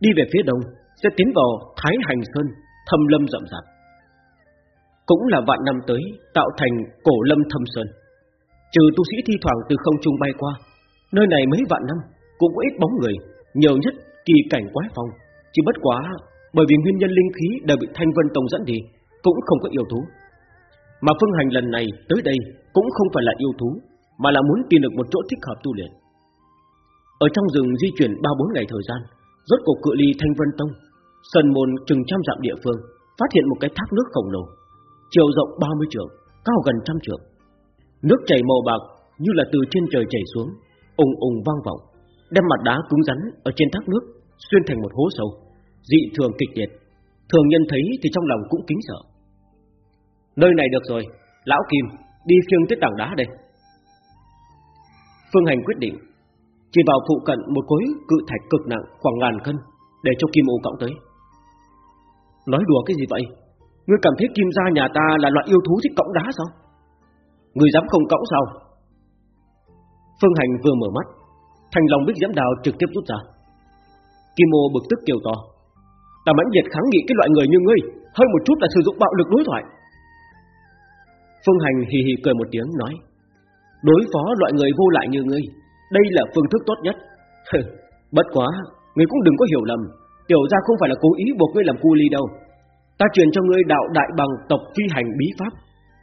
đi về phía đông sẽ tiến vào Thái Hành Sơn, thâm lâm rậm rạp. Cũng là vạn năm tới tạo thành cổ lâm thâm sơn. Trừ tu sĩ thi thoảng từ không trung bay qua, nơi này mấy vạn năm cũng có ít bóng người, nhiều nhất kỳ cảnh quái phong, chỉ bất quá bởi vì nguyên nhân linh khí đều bị Thanh Vân Tông dẫn đi, cũng không có yêu thú. Mà phương hành lần này tới đây cũng không phải là yêu thú, mà là muốn tìm được một chỗ thích hợp tu luyện. Ở trong rừng di chuyển 3-4 ngày thời gian, rốt cuộc cự ly Thanh Vân Tông sần môn chừng trăm dặm địa phương Phát hiện một cái thác nước khổng lồ Chiều rộng 30 trượng Cao gần trăm trượng Nước chảy màu bạc như là từ trên trời chảy xuống ùng ùng vang vọng Đem mặt đá cứng rắn ở trên thác nước Xuyên thành một hố sâu Dị thường kịch liệt. Thường nhân thấy thì trong lòng cũng kính sợ. Nơi này được rồi, Lão Kim, đi khiêng tuyết tảng đá đây. Phương Hành quyết định, Chỉ vào phụ cận một khối cự thạch cực nặng khoảng ngàn cân Để cho Kim ô cõng tới. Nói đùa cái gì vậy? Ngươi cảm thấy kim gia nhà ta là loại yêu thú thích cõng đá sao? Ngươi dám không cõng sao? Phương Hành vừa mở mắt, Thành lòng bích diễm đào trực tiếp rút ra. Kim Ô bực tức kêu to. Ta mãnh liệt kháng nghị cái loại người như ngươi, Hơi một chút là sử dụng bạo lực đối thoại. Phương Hành hì hì cười một tiếng, nói, Đối phó loại người vô lại như ngươi, Đây là phương thức tốt nhất. Bất quá, Ngươi cũng đừng có hiểu lầm, Tiểu gia không phải là cố ý buộc ngươi làm cu ly đâu. Ta truyền cho ngươi đạo đại bằng tộc phi hành bí pháp,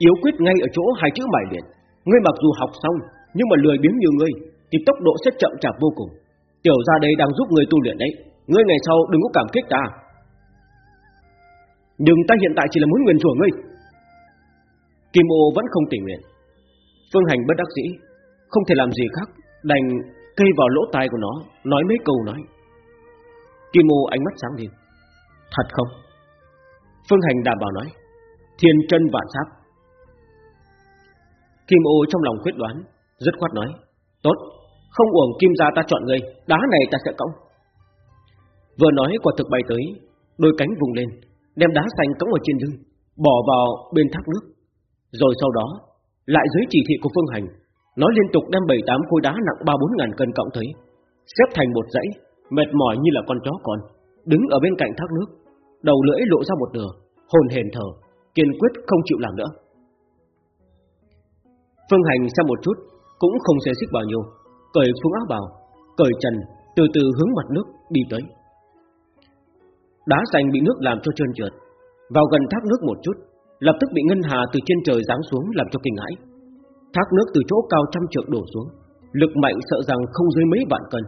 Yếu quyết ngay ở chỗ hai chữ bài luyện. Ngươi mặc dù học xong, Nhưng mà lười biếng như ngươi, Thì tốc độ sẽ chậm chạp vô cùng. Tiểu gia đây đang giúp ngươi tu luyện đấy, Ngươi ngày sau đừng có cảm kích ta. Nhưng ta hiện tại chỉ là muốn nguyền rủa ngươi. Kim ô vẫn không tình nguyện. Phương hành bất đắc dĩ, Không thể làm gì khác, Đành cây vào lỗ tai của nó, Nói mấy câu nói. Kim ô ánh mắt sáng lên. Thật không? Phương hành đảm bảo nói. Thiên chân vạn sát. Kim ô trong lòng quyết đoán Rất khoát nói. Tốt, không uổng kim gia ta chọn người Đá này ta sẽ cõng. Vừa nói quả thực bay tới, Đôi cánh vùng lên. Đem đá xanh cõng ở trên lưng, Bỏ vào bên thác nước. Rồi sau đó, Lại dưới chỉ thị của Phương Hành, Nó liên tục đem 7-8 khối đá nặng 3-4 ngàn cân cộng tới, Xếp thành một dãy, Mệt mỏi như là con chó con, Đứng ở bên cạnh thác nước, Đầu lưỡi lộ ra một nửa, Hồn hền thở, Kiên quyết không chịu làm nữa. Phương Hành xem một chút, Cũng không xê xích bao nhiêu, Cởi xuống áo bào, Cởi trần, Từ từ hướng mặt nước đi tới. Đá xanh bị nước làm cho trơn trượt. Vào gần thác nước một chút, Lập tức bị ngân hà từ trên trời giáng xuống Làm cho kinh hãi. Thác nước từ chỗ cao trăm trượng đổ xuống, Lực mạnh sợ rằng không dưới mấy vạn cân.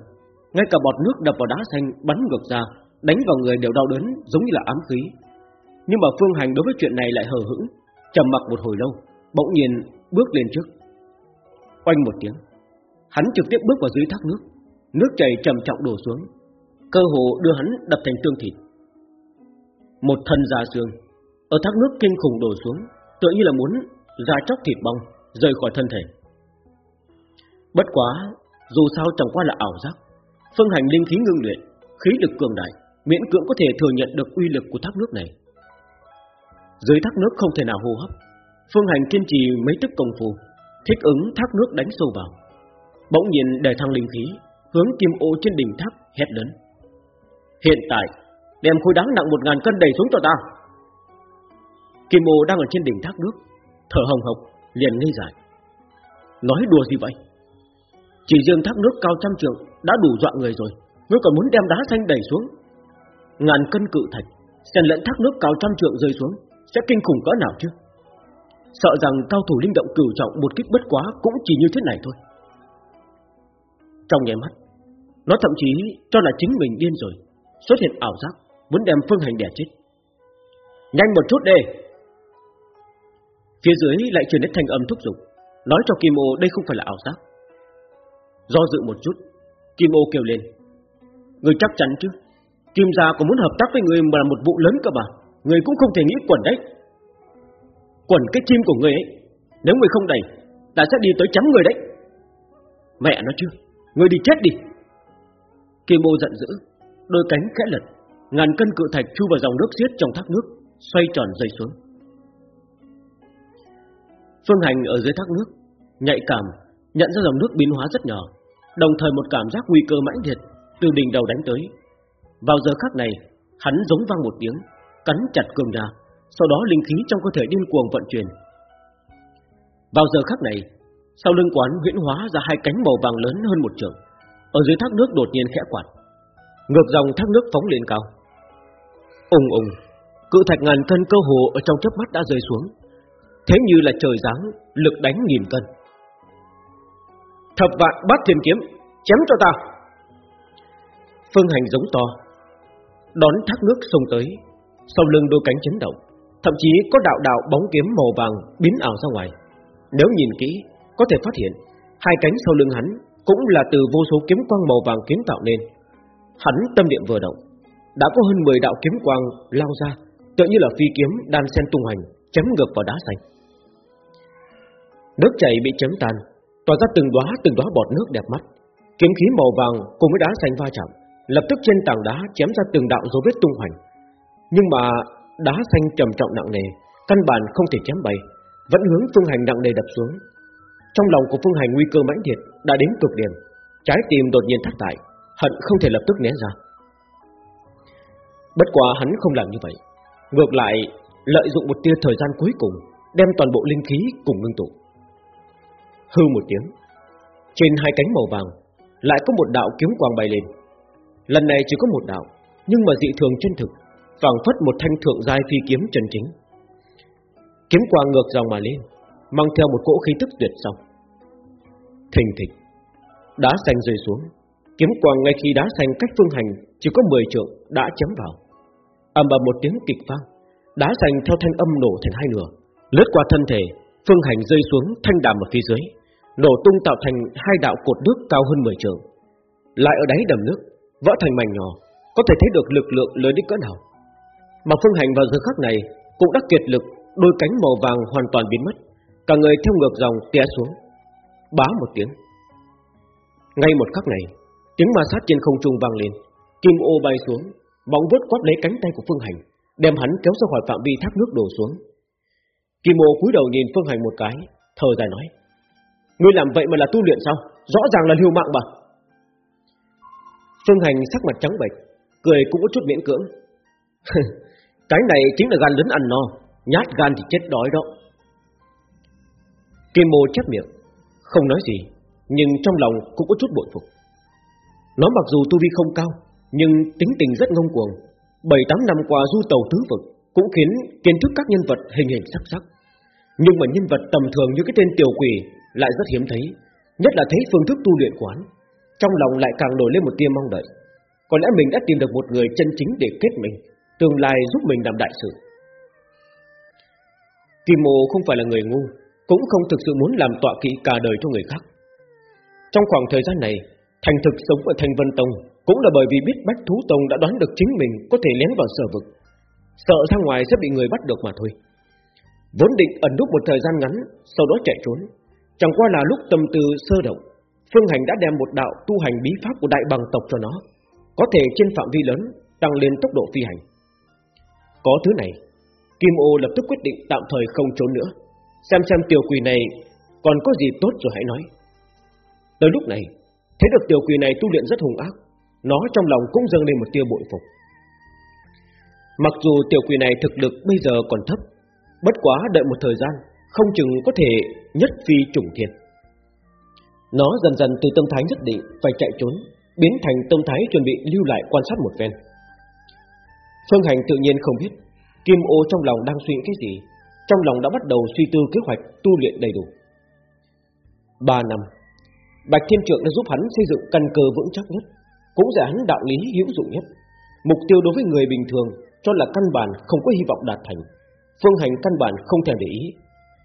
Ngay cả bọt nước đập vào đá xanh Bắn ngược ra, Đánh vào người đều đau đớn giống như là ám khí. Nhưng mà Phương Hành đối với chuyện này lại hờ hững, trầm mặc một hồi lâu, Bỗng nhiên bước lên trước. Oanh một tiếng, Hắn trực tiếp bước vào dưới thác nước. Nước chảy trầm trọng đổ xuống, Cơ hồ đưa hắn đập thành tương thịt. Một thân da xương. Ở thác nước kinh khủng đổ xuống, Tựa như là muốn ra chóc thịt bong, Rời khỏi thân thể. Bất quá, Dù sao chẳng qua là ảo giác, Phương hành linh khí ngưng luyện, Khí lực cường đại, Miễn cưỡng có thể thừa nhận được uy lực của thác nước này. Dưới thác nước không thể nào hô hấp, Phương hành kiên trì mấy tức công phu, Thích ứng thác nước đánh sâu vào. Bỗng nhiên đề thăng linh khí, Hướng kim ô trên đỉnh thác hét lớn. Hiện tại Đem khối đá nặng một ngàn cân đầy xuống cho ta. Kim ô đang ở trên đỉnh thác nước, Thở hồng hộc, liền ngây dại Nói đùa gì vậy? Chỉ riêng thác nước cao trăm trượng Đã đủ dọa người rồi, Ngươi còn muốn đem đá xanh đẩy xuống? Ngàn cân cự thạch, Xen lẫn thác nước cao trăm trượng rơi xuống, Sẽ kinh khủng cỡ nào chứ? Sợ rằng cao thủ linh động cửu trọng Một kích bất quá cũng chỉ như thế này thôi. Trong nháy mắt, Nó thậm chí cho là chính mình điên rồi, Xuất hiện ảo giác. Muốn đem phương hành đẻ chết. Nhanh một chút đi. Phía dưới lại truyền đến thanh âm thúc giục, Nói cho Kim ô đây không phải là ảo giác. Do dự một chút, Kim ô kêu lên. Người chắc chắn chứ? Kim gia có muốn hợp tác với người mà là một vụ lớn cơ mà, Người cũng không thể nghĩ quẩn đấy. Quẩn cái chim của người ấy, Nếu người không đẩy, Ta sẽ đi tới chấm người đấy. Mẹ nó chứ, Người đi chết đi. Kim ô giận dữ, Đôi cánh khẽ lật. Ngàn cân cự thạch chui vào dòng nước xiết trong thác nước, Xoay tròn rơi xuống. Phương hành ở dưới thác nước, Nhạy cảm, Nhận ra dòng nước biến hóa rất nhỏ, Đồng thời một cảm giác nguy cơ mãnh liệt Từ đỉnh đầu đánh tới. Vào giờ khắc này, Hắn giống vang một tiếng, Cắn chặt cường ra Sau đó linh khí trong cơ thể điên cuồng vận chuyển. Vào giờ khắc này, sau lưng quán huyễn hóa ra hai cánh màu vàng lớn hơn một trường Ở dưới thác nước đột nhiên khẽ quạt. Ngược dòng thác nước phóng lên cao. Ùng ùng. Cự thạch ngàn cân cơ hồ ở trong chớp mắt đã rơi xuống. Thế như là trời giáng Lực đánh nghìn cân. Thập vạn bát thiên kiếm Chém cho ta. Phương hành giống to Đón thác nước sông tới Sau lưng đôi cánh chấn động Thậm chí có đạo đạo bóng kiếm màu vàng biến ảo ra ngoài. Nếu nhìn kỹ có thể phát hiện hai cánh sau lưng hắn cũng là từ vô số kiếm quang màu vàng kiến tạo nên. Hắn tâm niệm vừa động, đã có hơn 10 đạo kiếm quang lao ra, tựa như là phi kiếm đan xen tung hành, chém ngược vào đá xanh. Nước chảy bị chấm tan, tỏa ra từng đóa từng đóa bọt nước đẹp mắt. Kiếm khí màu vàng cùng với đá xanh va chạm, lập tức trên tảng đá chém ra từng đạo dấu vết tung hoành. Nhưng mà đá xanh trầm trọng nặng nề, căn bản không thể chém bay, vẫn hướng phương hành nặng nề đập xuống, trong lòng của Phương Hành nguy cơ mãnh liệt đã đến cực điểm, trái tim đột nhiên thắt lại, hận không thể lập tức né ra. Bất quá hắn không làm như vậy. Ngược lại, lợi dụng một tia thời gian cuối cùng, Đem toàn bộ linh khí cùng ngưng tụ. Hư một tiếng, Trên hai cánh màu vàng Lại có một đạo kiếm quang bay lên. Lần này chỉ có một đạo, Nhưng mà dị thường chân thực, phảng phất một thanh thượng giai phi kiếm chân chính. Kiếm quang ngược dòng mà lên, Mang theo một cỗ khí tức tuyệt song Thình thịch, Đá xanh rơi xuống. Kiếm quang ngay khi đá xanh cách phương hành Chỉ có 10 trượng đã chấm vào ầm ầm một tiếng kịch vang, Đá sành theo thanh âm nổ thành hai nửa, Lướt qua thân thể, Phương hành rơi xuống thanh đàm ở phía dưới, Nổ tung tạo thành hai đạo cột nước cao hơn 10 trượng. Lại ở đáy đầm nước, Vỡ thành mảnh nhỏ, Có thể thấy được lực lượng lớn đến cỡ nào. Mà phương hành vào giờ khắc này Cũng đã kiệt lực, Đôi cánh màu vàng hoàn toàn biến mất, Cả người theo ngược dòng té xuống. Bá một tiếng. Ngay một khắc này, Tiếng ma sát trên không trung vang lên, Kim ô bay xuống Bóng vuốt quát lấy cánh tay của Phương Hành, Đem hắn kéo ra khỏi phạm vi thác nước đổ xuống. Kim Mô cúi đầu nhìn Phương Hành một cái, Thở dài nói, Ngươi làm vậy mà là tu luyện sao? Rõ ràng là liều mạng mà. Phương Hành sắc mặt trắng bệch, Cười cũng có chút miễn cưỡng. Cái này chính là gan lớn ăn no, Nhát gan thì chết đói đó. Kim mô chép miệng, Không nói gì, Nhưng trong lòng cũng có chút bội phục. Nó mặc dù tu vi không cao nhưng tính tình rất ngông cuồng. 7-8 năm qua du tàu tứ vực Cũng khiến kiến thức các nhân vật hình hình sắc sắc. Nhưng mà nhân vật tầm thường như cái tên tiểu quỷ Lại rất hiếm thấy, Nhất là thấy phương thức tu luyện quán. Trong lòng lại càng nổi lên một tia mong đợi. Có lẽ mình đã tìm được một người chân chính để kết mình, Tương lai giúp mình làm đại sự. Kim Mô không phải là người ngu, Cũng không thực sự muốn làm tọa kỵ cả đời cho người khác. Trong khoảng thời gian này, Thành thực sống ở Thanh Vân Tông cũng là bởi vì biết Bách Thú Tông đã đoán được chính mình Có thể lén vào sở vực. Sợ ra ngoài sẽ bị người bắt được mà thôi. Vốn định ẩn núp một thời gian ngắn, Sau đó chạy trốn. Chẳng qua là lúc tâm tư sơ động, Phương Hành đã đem một đạo tu hành bí pháp của đại bằng tộc cho nó, Có thể trên phạm vi lớn Tăng lên tốc độ phi hành. Có thứ này, Kim ô lập tức quyết định tạm thời không trốn nữa. Xem xem tiểu quỷ này Còn có gì tốt rồi hãy nói. Tới lúc này, Thấy được tiểu quỷ này tu luyện rất hùng ác nó trong lòng cũng dâng lên một tia bội phục. Mặc dù tiểu quỷ này thực lực bây giờ còn thấp, Bất quá đợi một thời gian, Không chừng có thể nhất phi trùng thiên. Nó dần dần từ tâm thái nhất định Phải chạy trốn, Biến thành tâm thái chuẩn bị lưu lại quan sát một phen. Phương Hành tự nhiên không biết, Kim ô trong lòng đang suy nghĩ cái gì, Trong lòng đã bắt đầu suy tư kế hoạch tu luyện đầy đủ. 3 năm, Bạch Thiên Trượng đã giúp hắn xây dựng căn cơ vững chắc nhất. Cũng giải hắn đạo lý hữu dụng nhất. Mục tiêu đối với người bình thường Cho là căn bản không có hy vọng đạt thành. Phương hành căn bản không thèm để ý.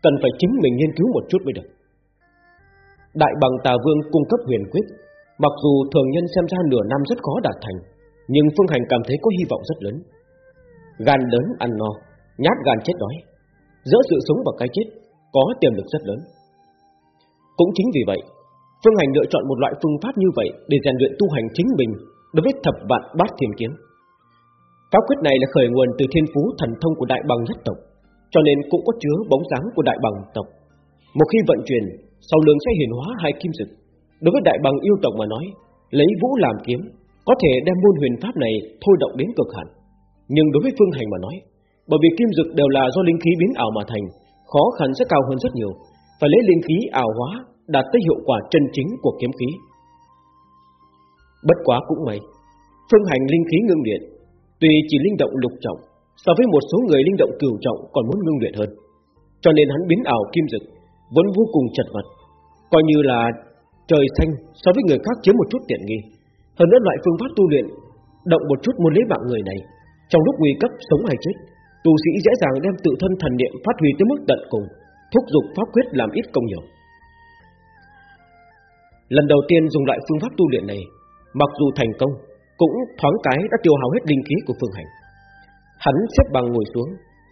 Cần phải chính mình nghiên cứu một chút mới được. Đại bằng tà vương cung cấp huyền quyết. Mặc dù thường nhân xem ra nửa năm rất khó đạt thành, Nhưng Phương Hành cảm thấy có hy vọng rất lớn. Gan lớn ăn no, Nhát gan chết đói. Giữa sự sống và cái chết Có tiềm lực rất lớn. Cũng chính vì vậy Phương Hành lựa chọn một loại phương pháp như vậy Để rèn luyện tu hành chính mình Đối với thập vạn bát thiên kiếm Pháp quyết này là khởi nguồn từ thiên phú thần thông của đại bằng nhất tộc, Cho nên cũng có chứa bóng dáng của đại bằng tộc. Một khi vận chuyển, Sau lưng sẽ hiển hóa hai kim dực Đối với đại bằng yêu tộc mà nói, Lấy vũ làm kiếm Có thể đem môn huyền pháp này thôi động đến cực hạn. Nhưng đối với phương hành mà nói, Bởi vì kim dực đều là do linh khí biến ảo mà thành, Khó khăn sẽ cao hơn rất nhiều. Phải lấy linh khí ảo hóa Đạt tới hiệu quả chân chính của kiếm khí. Bất quá cũng may, Phương hành linh khí ngưng luyện, Tuy chỉ linh động lục trọng, So với một số người linh động cửu trọng còn muốn ngưng luyện hơn. Cho nên hắn biến ảo kim dực Vẫn vô cùng chật vật, Coi như là trời xanh so với người khác chiếm một chút tiện nghi. Hơn nữa loại phương pháp tu luyện, Động một chút muốn lấy mạng người này, Trong lúc nguy cấp sống hay chết, Tu sĩ dễ dàng đem tự thân thần niệm phát huy tới mức tận cùng, Thúc giục pháp quyết làm ít công nhiều. Lần đầu tiên dùng loại phương pháp tu luyện này, Mặc dù thành công, Cũng thoáng cái đã tiêu hao hết linh khí của phương hành. Hắn xếp bằng ngồi xuống,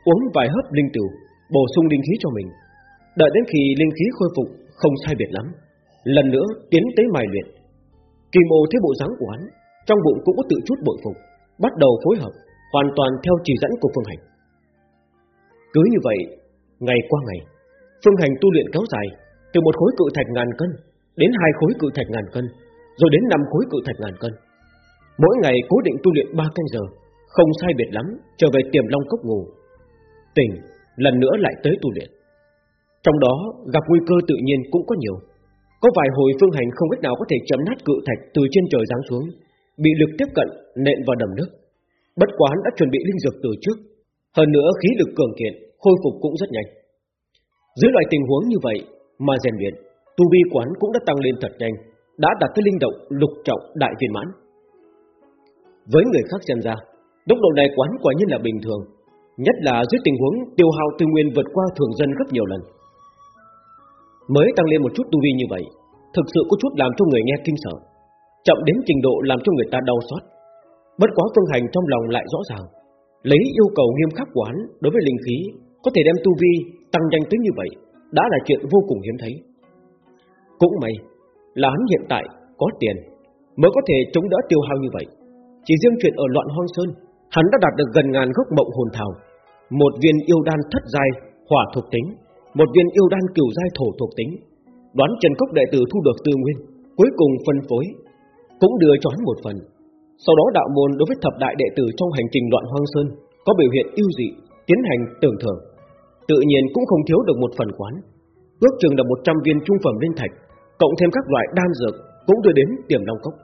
Uống vài hớp linh tử Bổ sung linh khí cho mình. Đợi đến khi linh khí khôi phục, Không sai biệt lắm. Lần nữa tiến tới mài luyện. Kim ô thấy bộ dáng của hắn, Trong bụng cũng có tự chút bội phục, Bắt đầu phối hợp, Hoàn toàn theo chỉ dẫn của Phương Hành. Cứ như vậy, Ngày qua ngày, Phương Hành tu luyện kéo dài Từ một khối cự thạch ngàn cân Đến hai khối cự thạch ngàn cân, Rồi đến năm khối cự thạch ngàn cân. Mỗi ngày cố định tu luyện 3 canh giờ, Không sai biệt lắm, Trở về tiềm long cốc ngủ. Tỉnh, lần nữa lại tới tu luyện. Trong đó, gặp nguy cơ tự nhiên cũng có nhiều. Có vài hồi phương hành không biết nào có thể chấm nát cự thạch từ trên trời giáng xuống, Bị lực tiếp cận, nện vào đầm nước. Bất quá hắn đã chuẩn bị linh dược từ trước, Hơn nữa khí lực cường kiện, Khôi phục cũng rất nhanh. Dưới loại tình huống như vậy Mà rèn luyện Tu vi quán cũng đã tăng lên thật nhanh, Đã đạt tới linh động lục trọng đại viên mãn. Với người khác xem ra, Tốc độ này quán quả nhiên là bình thường, Nhất là dưới tình huống tiêu hao tư nguyên vượt qua thường dân rất nhiều lần. Mới tăng lên một chút tu vi như vậy, Thực sự có chút làm cho người nghe kinh sợ, Chậm đến trình độ làm cho người ta đau xót. Bất quá phương hành trong lòng lại rõ ràng, Lấy yêu cầu nghiêm khắc quán Đối với linh khí Có thể đem tu vi tăng nhanh tới như vậy, Đã là chuyện vô cùng hiếm thấy. Cũng may là hắn hiện tại có tiền, Mới có thể chống đỡ tiêu hao như vậy. Chỉ riêng chuyện ở loạn hoang sơn, Hắn đã đạt được gần ngàn gốc mộng hồn thảo. Một viên yêu đan thất giai, Hỏa thuộc tính. Một viên yêu đan cửu giai thổ thuộc tính. Đoán Trần Cốc đệ tử thu được tư nguyên, Cuối cùng phân phối, Cũng đưa cho hắn một phần. Sau đó đạo môn đối với thập đại đệ tử Trong hành trình loạn hoang sơn Có biểu hiện ưu dị, Tiến hành tưởng thưởng. Tự nhiên cũng không thiếu được một phần quán. Ước chừng là 100 viên trung phẩm linh thạch Cộng thêm các loại đan dược Cũng đưa đến tiềm long cốc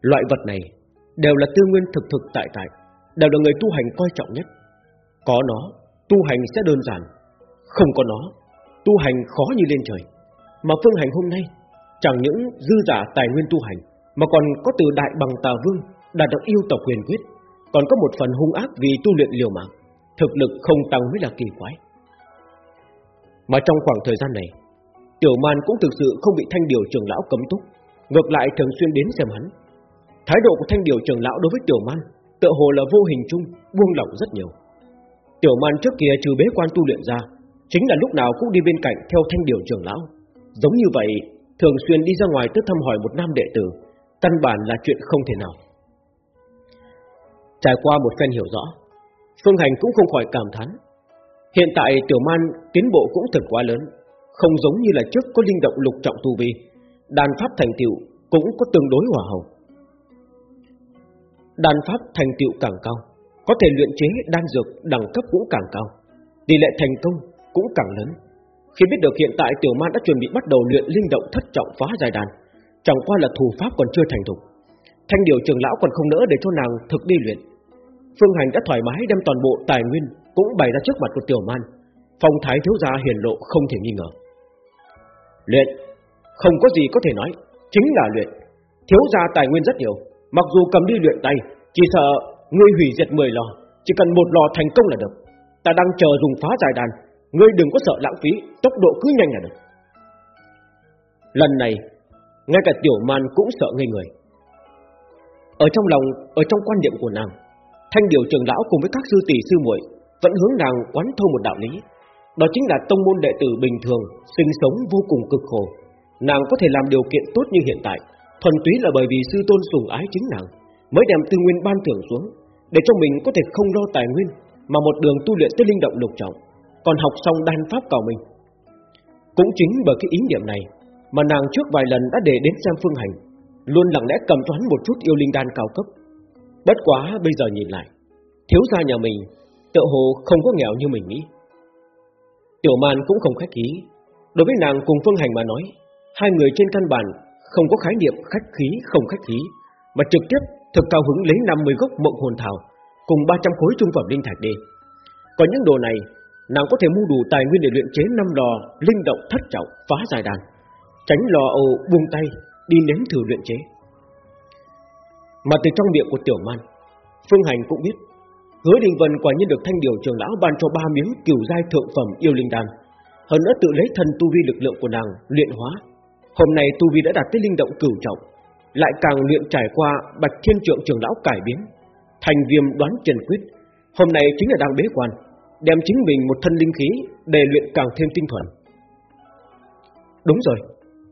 Loại vật này đều là tư nguyên thực thực tại tại, đều là người tu hành coi trọng nhất. Có nó, tu hành sẽ đơn giản, không có nó, tu hành khó như lên trời. Mà phương hành hôm nay, chẳng những dư giả tài nguyên tu hành, mà còn có từ đại bằng tà vương đạt được yêu tộc huyền quyết, còn có một phần hung ác vì tu luyện liều mạng, thực lực không tăng mới là kỳ quái. Mà trong khoảng thời gian này, Tiểu Man cũng thực sự không bị thanh điều trưởng lão cấm túc, ngược lại thường xuyên đến xem hắn, Thái độ của thanh điều trưởng lão đối với tiểu man Tựa hồ là vô hình chung Buông lỏng rất nhiều. Tiểu man trước kia trừ bế quan tu luyện ra Chính là lúc nào cũng đi bên cạnh theo thanh điều trưởng lão. Giống như vậy Thường xuyên đi ra ngoài tới thăm hỏi một nam đệ tử Căn bản là chuyện không thể nào. Trải qua một phen hiểu rõ Phương Hành cũng không khỏi cảm thán. Hiện tại tiểu man tiến bộ cũng thật quá lớn. Không giống như là trước có linh động lục trọng tu vi. Đàn pháp thành tựu cũng có tương đối hòa hậu. Đan pháp thành tựu càng cao, Có thể luyện chế đan dược đẳng cấp cũng càng cao. Tỷ lệ thành công cũng càng lớn. Khi biết được hiện tại Tiểu Man đã chuẩn bị bắt đầu luyện linh động thất trọng phá dài đàn, Chẳng qua là thủ pháp còn chưa thành thục. Thanh điều trường lão còn không nỡ để cho nàng thực đi luyện. Phương Hành đã thoải mái đem toàn bộ tài nguyên Cũng bày ra trước mặt của Tiểu Man. Phong thái thiếu gia hiển lộ không thể nghi ngờ. Luyện. Không có gì có thể nói, Chính là luyện. Thiếu gia tài nguyên rất nhiều, Mặc dù cầm đi luyện tay, Chỉ sợ ngươi hủy diệt 10 lò, Chỉ cần một lò thành công là được. Ta đang chờ dùng phá giải đàn, Ngươi đừng có sợ lãng phí, Tốc độ cứ nhanh là được. Lần này, Ngay cả tiểu man cũng sợ ngây người. Ở trong lòng, Ở trong quan niệm của nàng, Thanh điều trường lão cùng với các sư tỷ, sư muội Vẫn hướng nàng quán thâu một đạo lý. Đó chính là tông môn đệ tử bình thường, Sinh sống vô cùng cực khổ. Nàng có thể làm điều kiện tốt như hiện tại, Thuần túy là bởi vì sư tôn sủng ái chính nàng, Mới đem tư nguyên ban thưởng xuống, Để cho mình có thể không lo tài nguyên, Mà một đường tu luyện tới linh động lục trọng, Còn học xong đan pháp cầu mình. Cũng chính bởi cái ý niệm này, Mà nàng trước vài lần đã để đến xem phương hành, Luôn lặng lẽ cầm toán một chút yêu linh đan cao cấp. Bất quá bây giờ nhìn lại, Thiếu gia nhà mình Tự hồ không có nghèo như mình nghĩ. Tiểu man cũng không khách khí Đối với nàng cùng phương hành mà nói Hai người trên căn bản không có khái niệm khách khí không khách khí, mà trực tiếp thực cao hứng lấy 50 gốc mộng hồn thảo cùng 300 khối trung phẩm linh thạch đi. Còn những đồ này, nàng có thể mua đủ tài nguyên để luyện chế năm lò linh động thất trọng phá giải đàn, tránh lò Âu buông tay đi nếm thử luyện chế. Mà từ trong miệng của Tiểu Man, Phương Hành cũng biết, Hứa Đình Vân quả nhiên được Thanh Điều trưởng lão ban cho ba miếng cửu giai thượng phẩm yêu linh đan, hơn nữa tự lấy thần tu vi lực lượng của nàng luyện hóa. Hôm nay Tu Vi đã đạt tới linh động cửu trọng Lại càng luyện trải qua Bạch Thiên Trượng trường lão cải biến Thành viêm đoán trần quyết. Hôm nay chính là đang bế quan Đem chính mình một thân linh khí Để luyện càng thêm tinh thuần. Đúng rồi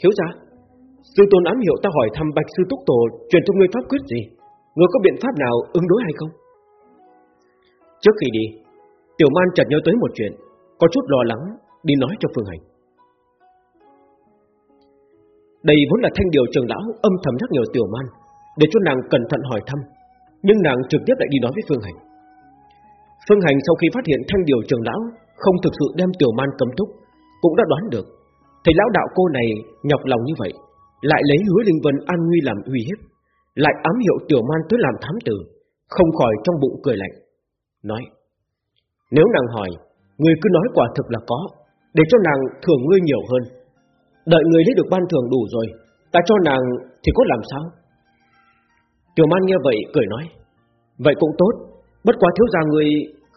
Thiếu gia. Sư tôn ám hiệu ta hỏi thăm Bạch Sư Túc Tổ Truyền cho ngươi pháp quyết gì? Ngươi có biện pháp nào ứng đối hay không? Trước khi đi, Tiểu man chợt nhớ tới một chuyện, Có chút lo lắng, đi nói cho Phương Hành. Đây vốn là thanh điều trường lão âm thầm nhắc nhở tiểu man, Để cho nàng cẩn thận hỏi thăm, Nhưng nàng trực tiếp lại đi nói với Phương Hành. Phương Hành sau khi phát hiện thanh điều trường lão Không thực sự đem tiểu man cấm túc, Cũng đã đoán được, Thầy lão đạo cô này nhọc lòng như vậy, Lại lấy hứa linh vân an nguy làm uy hiếp, Lại ám hiệu tiểu man tới làm thám tử, Không khỏi trong bụng cười lạnh. Nói, Nếu nàng hỏi, Người cứ nói quả thực là có, Để cho nàng thưởng ngươi nhiều hơn. Đợi người lấy được ban thưởng đủ rồi, Ta cho nàng thì có làm sao? Tiểu man nghe vậy cười nói, Vậy cũng tốt, Bất quá thiếu gia người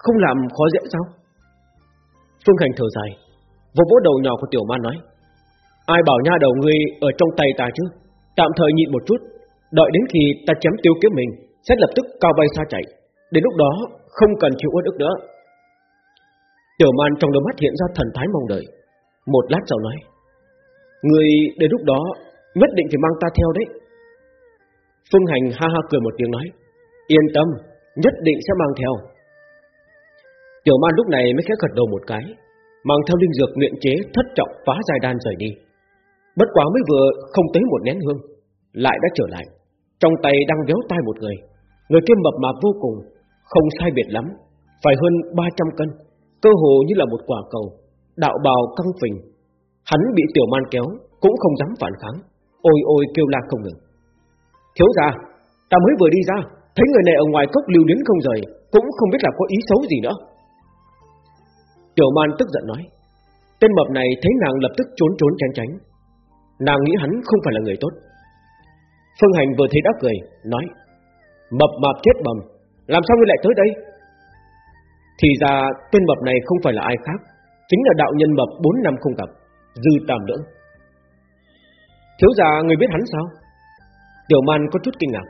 không làm khó dễ sao? Phương Hành thở dài, Vô vỗ đầu nhỏ của tiểu man nói, Ai bảo nha đầu ngươi ở trong tay ta chứ? Tạm thời nhịn một chút, Đợi đến khi ta chém tiêu kiếm mình, Sẽ lập tức cao bay xa chạy. Đến lúc đó không cần chịu uất ức nữa. Tiểu man trong đôi mắt hiện ra thần thái mong đợi. Một lát sau nói, Người đến lúc đó Nhất định phải mang ta theo đấy. Phương Hành ha ha cười một tiếng nói, Yên tâm, Nhất định sẽ mang theo. Tiểu man lúc này mới khẽ gật đầu một cái, Mang theo linh dược luyện chế thất trọng phá dài đan rời đi. Bất quá mới vừa không tới một nén hương, Lại đã trở lại, Trong tay đang véo tay một người. Người kia mập mạp vô cùng không sai biệt lắm, Phải hơn 300 cân, Cơ hồ như là một quả cầu, Đạo bào căng phình. Hắn bị tiểu man kéo, Cũng không dám phản kháng. Ôi ôi kêu la không ngừng. Thiếu ra Ta mới vừa đi ra, Thấy người này ở ngoài cốc lưu đến không rời, Cũng không biết là có ý xấu gì nữa. Tiểu man tức giận nói, Tên mập này thấy nàng lập tức trốn trốn tránh tránh. Nàng nghĩ hắn không phải là người tốt. Phương Hành vừa thấy đã cười, Nói, Mập mạp chết bầm làm sao ngươi lại tới đây? Thì ra tên mập này không phải là ai khác, Chính là đạo nhân mập 4 năm không gặp Dư Tam Lưỡng Thiếu gia, người biết hắn sao? Tiểu man có chút kinh ngạc.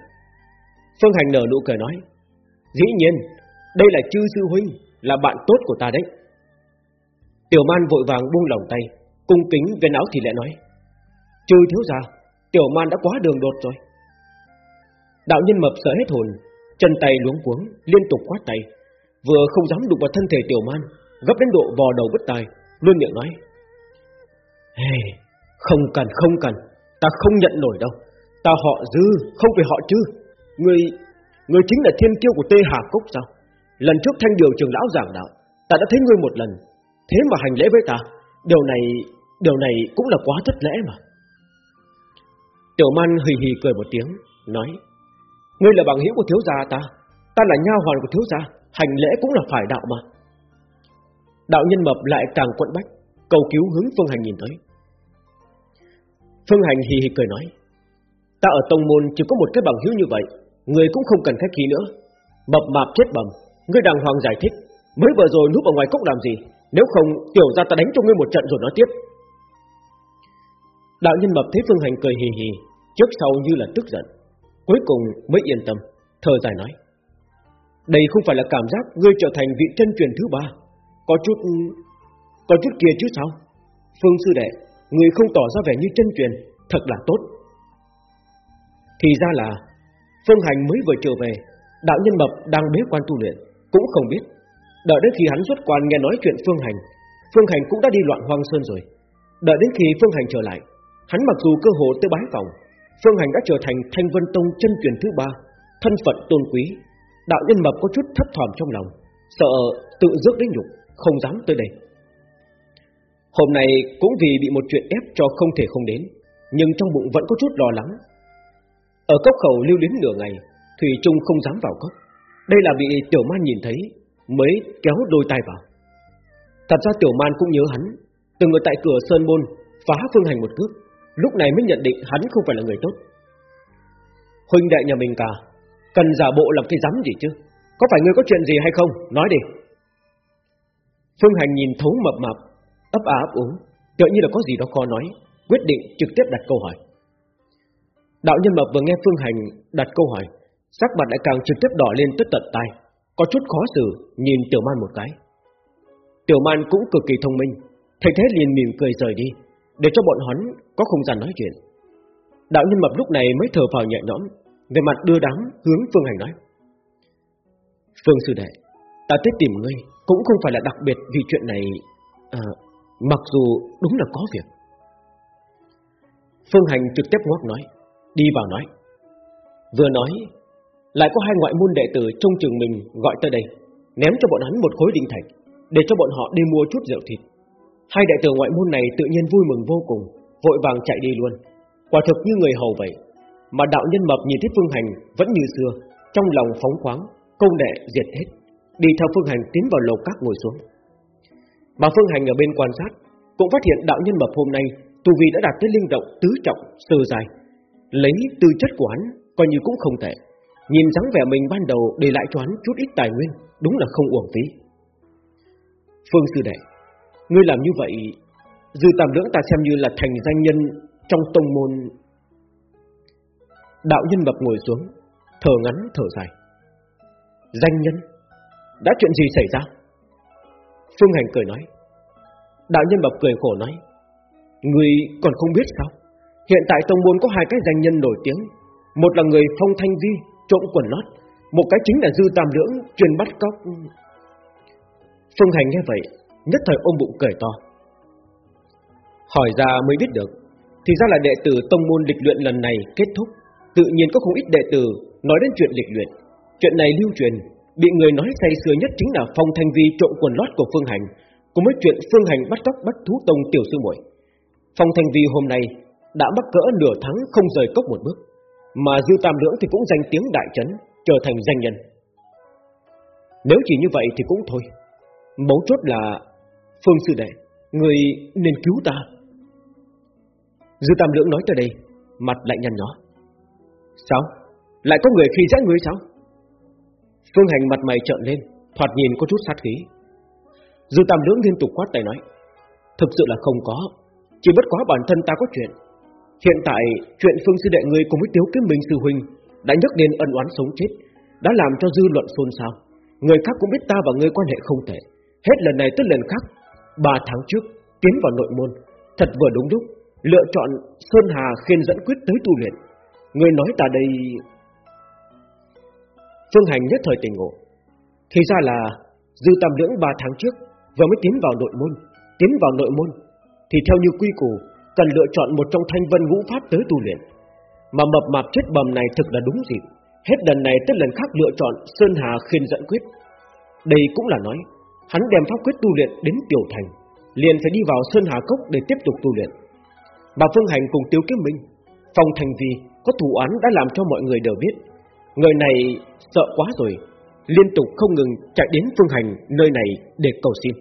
Phương Hành nở nụ cười nói, Dĩ nhiên, Đây là chư sư huynh, Là bạn tốt của ta đấy. Tiểu man vội vàng buông lòng tay, Cung kính về áo thì lại nói, Chư thiếu gia, Tiểu man đã quá đường đột rồi. Đạo nhân mập sợ hết hồn Chân tay luống cuống liên tục quát tay. Vừa không dám đụng vào thân thể tiểu man Gấp đến độ vò đầu bứt tai Luôn miệng nói. Hey, Không cần không cần Ta không nhận nổi đâu. Ta họ dư không phải họ chư. Người Người chính là thiên kiêu của Tê Hà Cốc sao? Lần trước thanh điều trường lão giảng đạo Ta đã thấy ngươi một lần. Thế mà hành lễ với ta Điều này Điều này cũng là quá thất lễ mà. Tiểu man hì hì cười một tiếng Nói. Ngươi là bằng hữu của thiếu gia ta. Ta là nha hoàn của thiếu gia. Hành lễ cũng là phải đạo mà. Đạo nhân mập lại càng quận bách, Cầu cứu hướng Phương Hành nhìn tới. Phương Hành hì hì cười nói, Ta ở tông môn chỉ có một cái bằng hữu như vậy, Người cũng không cần khách khí nữa. Mập mạp chết bầm, Ngươi đàng hoàng giải thích, Mới vừa rồi núp ở ngoài cốc làm gì? Nếu không, tiểu ra ta đánh cho ngươi một trận rồi nói tiếp. Đạo nhân mập thấy Phương Hành cười hì hì, Trước sau như là tức giận. Cuối cùng mới yên tâm, Thở dài nói. Đây không phải là cảm giác ngươi trở thành vị chân truyền thứ ba. Có chút Có chút kia chứ sao? Phương sư đệ Người không tỏ ra vẻ như chân truyền, Thật là tốt. Thì ra là, Phương Hành mới vừa trở về, Đạo nhân mập đang bế quan tu luyện, Cũng không biết. Đợi đến khi hắn xuất quan nghe nói chuyện Phương Hành Phương Hành cũng đã đi loạn hoang sơn rồi. Đợi đến khi Phương Hành trở lại, Hắn mặc dù cơ hồ tới bái phòng Phương Hành đã trở thành Thanh Vân Tông chân truyền thứ ba, Thân phận tôn quý. Đạo nhân mập có chút thấp thỏm trong lòng, Sợ tự rước đến nhục, Không dám tới đây. Hôm nay cũng vì bị một chuyện ép cho không thể không đến, Nhưng trong bụng vẫn có chút lo lắng. Ở cốc khẩu lưu đến nửa ngày Thủy Trung không dám vào cốc. Đây là bị Tiểu Man nhìn thấy, Mới kéo đôi tay vào. Thật ra Tiểu Man cũng nhớ hắn, Từng ở tại cửa Sơn Môn, Phá Phương Hành một cước. Lúc này mới nhận định hắn không phải là người tốt. Huynh đệ nhà mình cả, Cần giả bộ làm cái dám gì chứ? Có phải ngươi có chuyện gì hay không? Nói đi. Phương Hành nhìn thấu mập mập ấp á ấp úng Tựa như là có gì đó khó nói, Quyết định trực tiếp đặt câu hỏi. Đạo nhân mập vừa nghe Phương Hành đặt câu hỏi, Sắc mặt lại càng trực tiếp đỏ lên tức tận tai, Có chút khó xử, Nhìn Tiểu Man một cái. Tiểu Man cũng cực kỳ thông minh, thấy thế liền mỉm cười rời đi. Để cho bọn hắn có không gian nói chuyện. Đạo nhân mập lúc này mới thở vào nhẹ nhõm Về mặt đưa đám hướng Phương Hành nói. Phương sư đệ Ta tới tìm ngươi Cũng không phải là đặc biệt vì chuyện này à, Mặc dù đúng là có việc. Phương Hành trực tiếp ngoắc nói Đi vào nói. Vừa nói Lại có hai ngoại môn đệ tử trong trường mình gọi tới đây Ném cho bọn hắn một khối đinh thạch Để cho bọn họ đi mua chút rượu thịt. Hai đệ tử ngoại môn này tự nhiên vui mừng vô cùng, Vội vàng chạy đi luôn. Quả thực như người hầu vậy, Mà đạo nhân mập nhìn thấy Phương Hành vẫn như xưa, Trong lòng phóng khoáng, Công đệ diệt hết, Đi theo Phương Hành tiến vào lầu các ngồi xuống. Mà Phương Hành ở bên quan sát, Cũng phát hiện đạo nhân mập hôm nay, Tu vi đã đạt tới linh động tứ trọng sơ dài Lấy tư chất của hắn Coi như cũng không tệ, Nhìn dáng vẻ mình ban đầu để lại cho hắn chút ít tài nguyên, Đúng là không uổng phí. Phương sư đệ Ngươi làm như vậy, Dư tam lưỡng ta xem như là thành danh nhân Trong tông môn. Đạo nhân mập ngồi xuống, Thở ngắn, thở dài. Danh nhân? Đã chuyện gì xảy ra? Phương Hành cười nói. Đạo nhân mập cười khổ nói. Người còn không biết sao? Hiện tại tông môn có hai cái danh nhân nổi tiếng. Một là người phong thanh vi, Trộm quần lót. Một cái chính là dư tam lưỡng Truyền bắt cóc. Phương Hành nghe vậy Nhất thời ôm bụng cười to. Hỏi ra mới biết được, Thì ra là đệ tử tông môn lịch luyện lần này kết thúc. Tự nhiên có không ít đệ tử Nói đến chuyện lịch luyện. Chuyện này lưu truyền, Bị người nói say sưa nhất chính là phong thanh vi trộm quần lót của Phương Hành, Cùng với chuyện Phương Hành bắt cóc bắt thú tông tiểu sư muội. Phong thanh vi hôm nay Đã mắc cỡ nửa tháng không rời cốc một bước, Mà Dư Tam Lưỡng thì cũng danh tiếng đại chấn Trở thành danh nhân. Nếu chỉ như vậy thì cũng thôi. Mấu chốt là Phương sư đệ, Người nên cứu ta. Dư Tam Lưỡng nói tới đây, Mặt lại nhăn nhó. Sao? Lại có người khi dễ người sao? Phương Hành mặt mày trợn lên, Thoạt nhìn có chút sát khí. Dư Tam Lưỡng liên tục quát tay nói, Thực sự là không có, Chỉ bất quá bản thân ta có chuyện. Hiện tại, chuyện Phương sư đệ người cùng với Tiếu Kiếm Minh sư huynh Đã nhắc lên ân oán sống chết, Đã làm cho dư luận xôn xao. Người khác cũng biết ta và ngươi quan hệ không thể Hết lần này tới lần khác Ba tháng trước, tiến vào nội môn, Thật vừa đúng lúc, Lựa chọn Sơn Hà khiên dẫn quyết tới tu luyện. Người nói ta đây Phương Hành nhất thời tỉnh ngộ. Thì ra là, Dư Tam Lưỡng ba tháng trước, Vừa mới tiến vào nội môn, Tiến vào nội môn, Thì theo như quy củ, Cần lựa chọn một trong thanh vân ngũ pháp tới tu luyện. Mà mập mạp chết bầm này thực là đúng dịp, Hết lần này tới lần khác lựa chọn Sơn Hà khiên dẫn quyết. Đây cũng là nói Hắn đem pháp quyết tu luyện đến tiểu thành, Liền phải đi vào Sơn Hà Cốc để tiếp tục tu luyện. Bà Phương Hành cùng Tiêu Kiếm Minh, Phong Thành Vi có thủ án đã làm cho mọi người đều biết. Người này sợ quá rồi, Liên tục không ngừng chạy đến Phương Hành nơi này để cầu xin.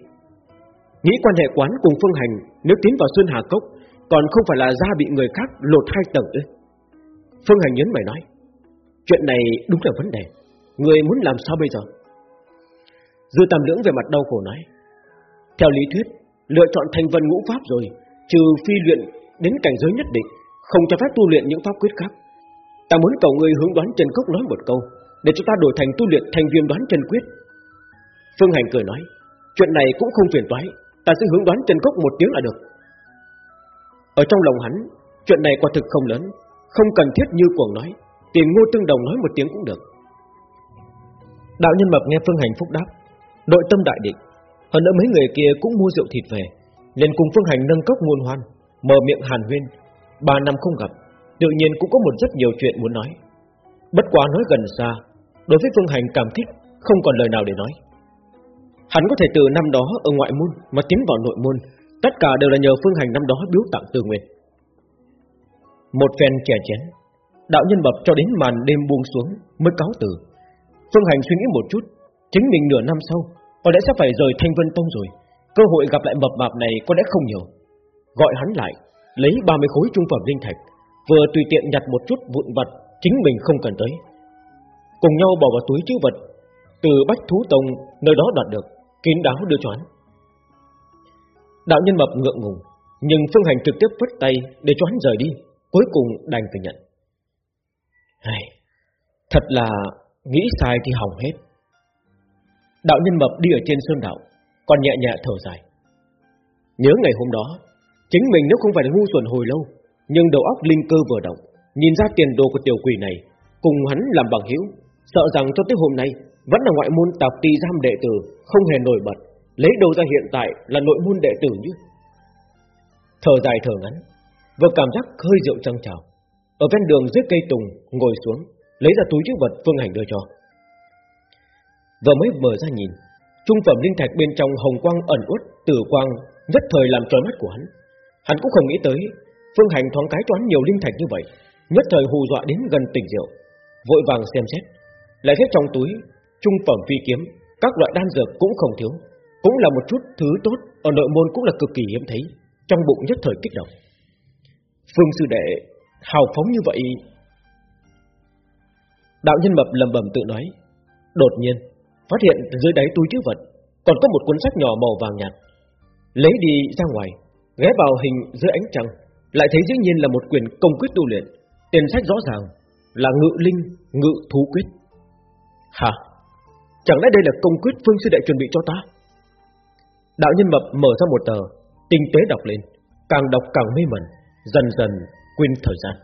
Nghĩ quan hệ quán cùng Phương Hành Nếu tiến vào Xuân Hà Cốc, Còn không phải là ra bị người khác lột hai tầng ư? Phương Hành nhấn mày nói, Chuyện này đúng là vấn đề. Người muốn làm sao bây giờ? Dư Tam Lưỡng về mặt đau khổ nói, Theo lý thuyết, Lựa chọn thành vân ngũ pháp rồi, Trừ phi luyện đến cảnh giới nhất định, Không cho phép tu luyện những pháp quyết khác. Ta muốn cầu người hướng đoán Trần Cốc nói một câu, Để chúng ta đổi thành tu luyện thành viêm đoán Trần Quyết. Phương Hành cười nói, Chuyện này cũng không phiền toái, Ta sẽ hướng đoán Trần Cốc một tiếng là được. Ở trong lòng hắn, Chuyện này quả thực không lớn, Không cần thiết như cuồng nói Tiền ngô tương đồng nói một tiếng cũng được. Đạo nhân mập nghe Phương Hành phúc đáp Nội tâm đại định. Hơn nữa mấy người kia cũng mua rượu thịt về, liền cùng Phương Hành nâng cốc nguồn hoan, Mở miệng hàn huyên. Ba năm không gặp, Tự nhiên cũng có một rất nhiều chuyện muốn nói. Bất quá nói gần xa, Đối với Phương Hành cảm kích, Không còn lời nào để nói. Hắn có thể từ năm đó ở ngoại môn Mà tiến vào nội môn, Tất cả đều là nhờ Phương Hành năm đó biếu tặng từ nguyên. Một phen chè chén, Đạo nhân bập cho đến màn đêm buông xuống Mới cáo từ. Phương Hành suy nghĩ một chút, Chính mình nửa năm sau có lẽ sẽ phải rời Thanh Vân Tông rồi. Cơ hội gặp lại mập mạp này có lẽ không nhiều. Gọi hắn lại Lấy 30 khối trung phẩm linh thạch Vừa tùy tiện nhặt một chút vụn vật Chính mình không cần tới. Cùng nhau bỏ vào túi chữ vật Từ Bách Thú Tông nơi đó đoạt được Kín đáo đưa cho hắn. Đạo nhân mập ngượng ngùng Nhưng Phương Hành trực tiếp vứt tay Để cho hắn rời đi Cuối cùng đành phải nhận. Hay, Thật là Nghĩ sai thì hỏng hết. Đạo nhân mập đi ở trên sơn đạo, Còn nhẹ nhẹ thở dài. Nhớ ngày hôm đó, Chính mình nếu không phải là ngu xuẩn hồi lâu, Nhưng đầu óc linh cơ vừa động, Nhìn ra tiền đồ của tiểu quỷ này, Cùng hắn làm bằng hữu, Sợ rằng cho tới hôm nay, Vẫn là ngoại môn tạp ti giam đệ tử, Không hề nổi bật, Lấy đầu ra hiện tại là nội môn đệ tử như Thở dài thở ngắn, Vừa cảm giác hơi rượu trăng trào, Ở ven đường dưới cây tùng ngồi xuống, Lấy ra túi chữ vật Phương Hành đưa cho. Vừa mới mở ra nhìn, Trung phẩm linh thạch bên trong hồng quang ẩn uất Tử quang, nhất thời làm trói mắt của hắn. Hắn cũng không nghĩ tới, Phương Hành thoáng cái toán nhiều linh thạch như vậy, Nhất thời hù dọa đến gần tỉnh rượu, Vội vàng xem xét. Lại thấy trong túi, Trung phẩm phi kiếm, Các loại đan dược cũng không thiếu, Cũng là một chút thứ tốt, Ở nội môn cũng là cực kỳ hiếm thấy, Trong bụng nhất thời kích động. Phương sư đệ, hào phóng như vậy. Đạo nhân mập lầm bầm tự nói, Đột nhiên Phát hiện dưới đáy túi chứa vật Còn có một cuốn sách nhỏ màu vàng nhạt Lấy đi ra ngoài Ghé vào hình dưới ánh trăng Lại thấy dĩ nhiên là một quyển công quyết tu luyện Tiền sách rõ ràng Là ngự linh, ngự thú quyết Hả? Chẳng lẽ đây là công quyết phương sư đệ chuẩn bị cho ta? Đạo nhân mập mở ra một tờ Tinh tế đọc lên Càng đọc càng mê mẩn Dần dần quên thời gian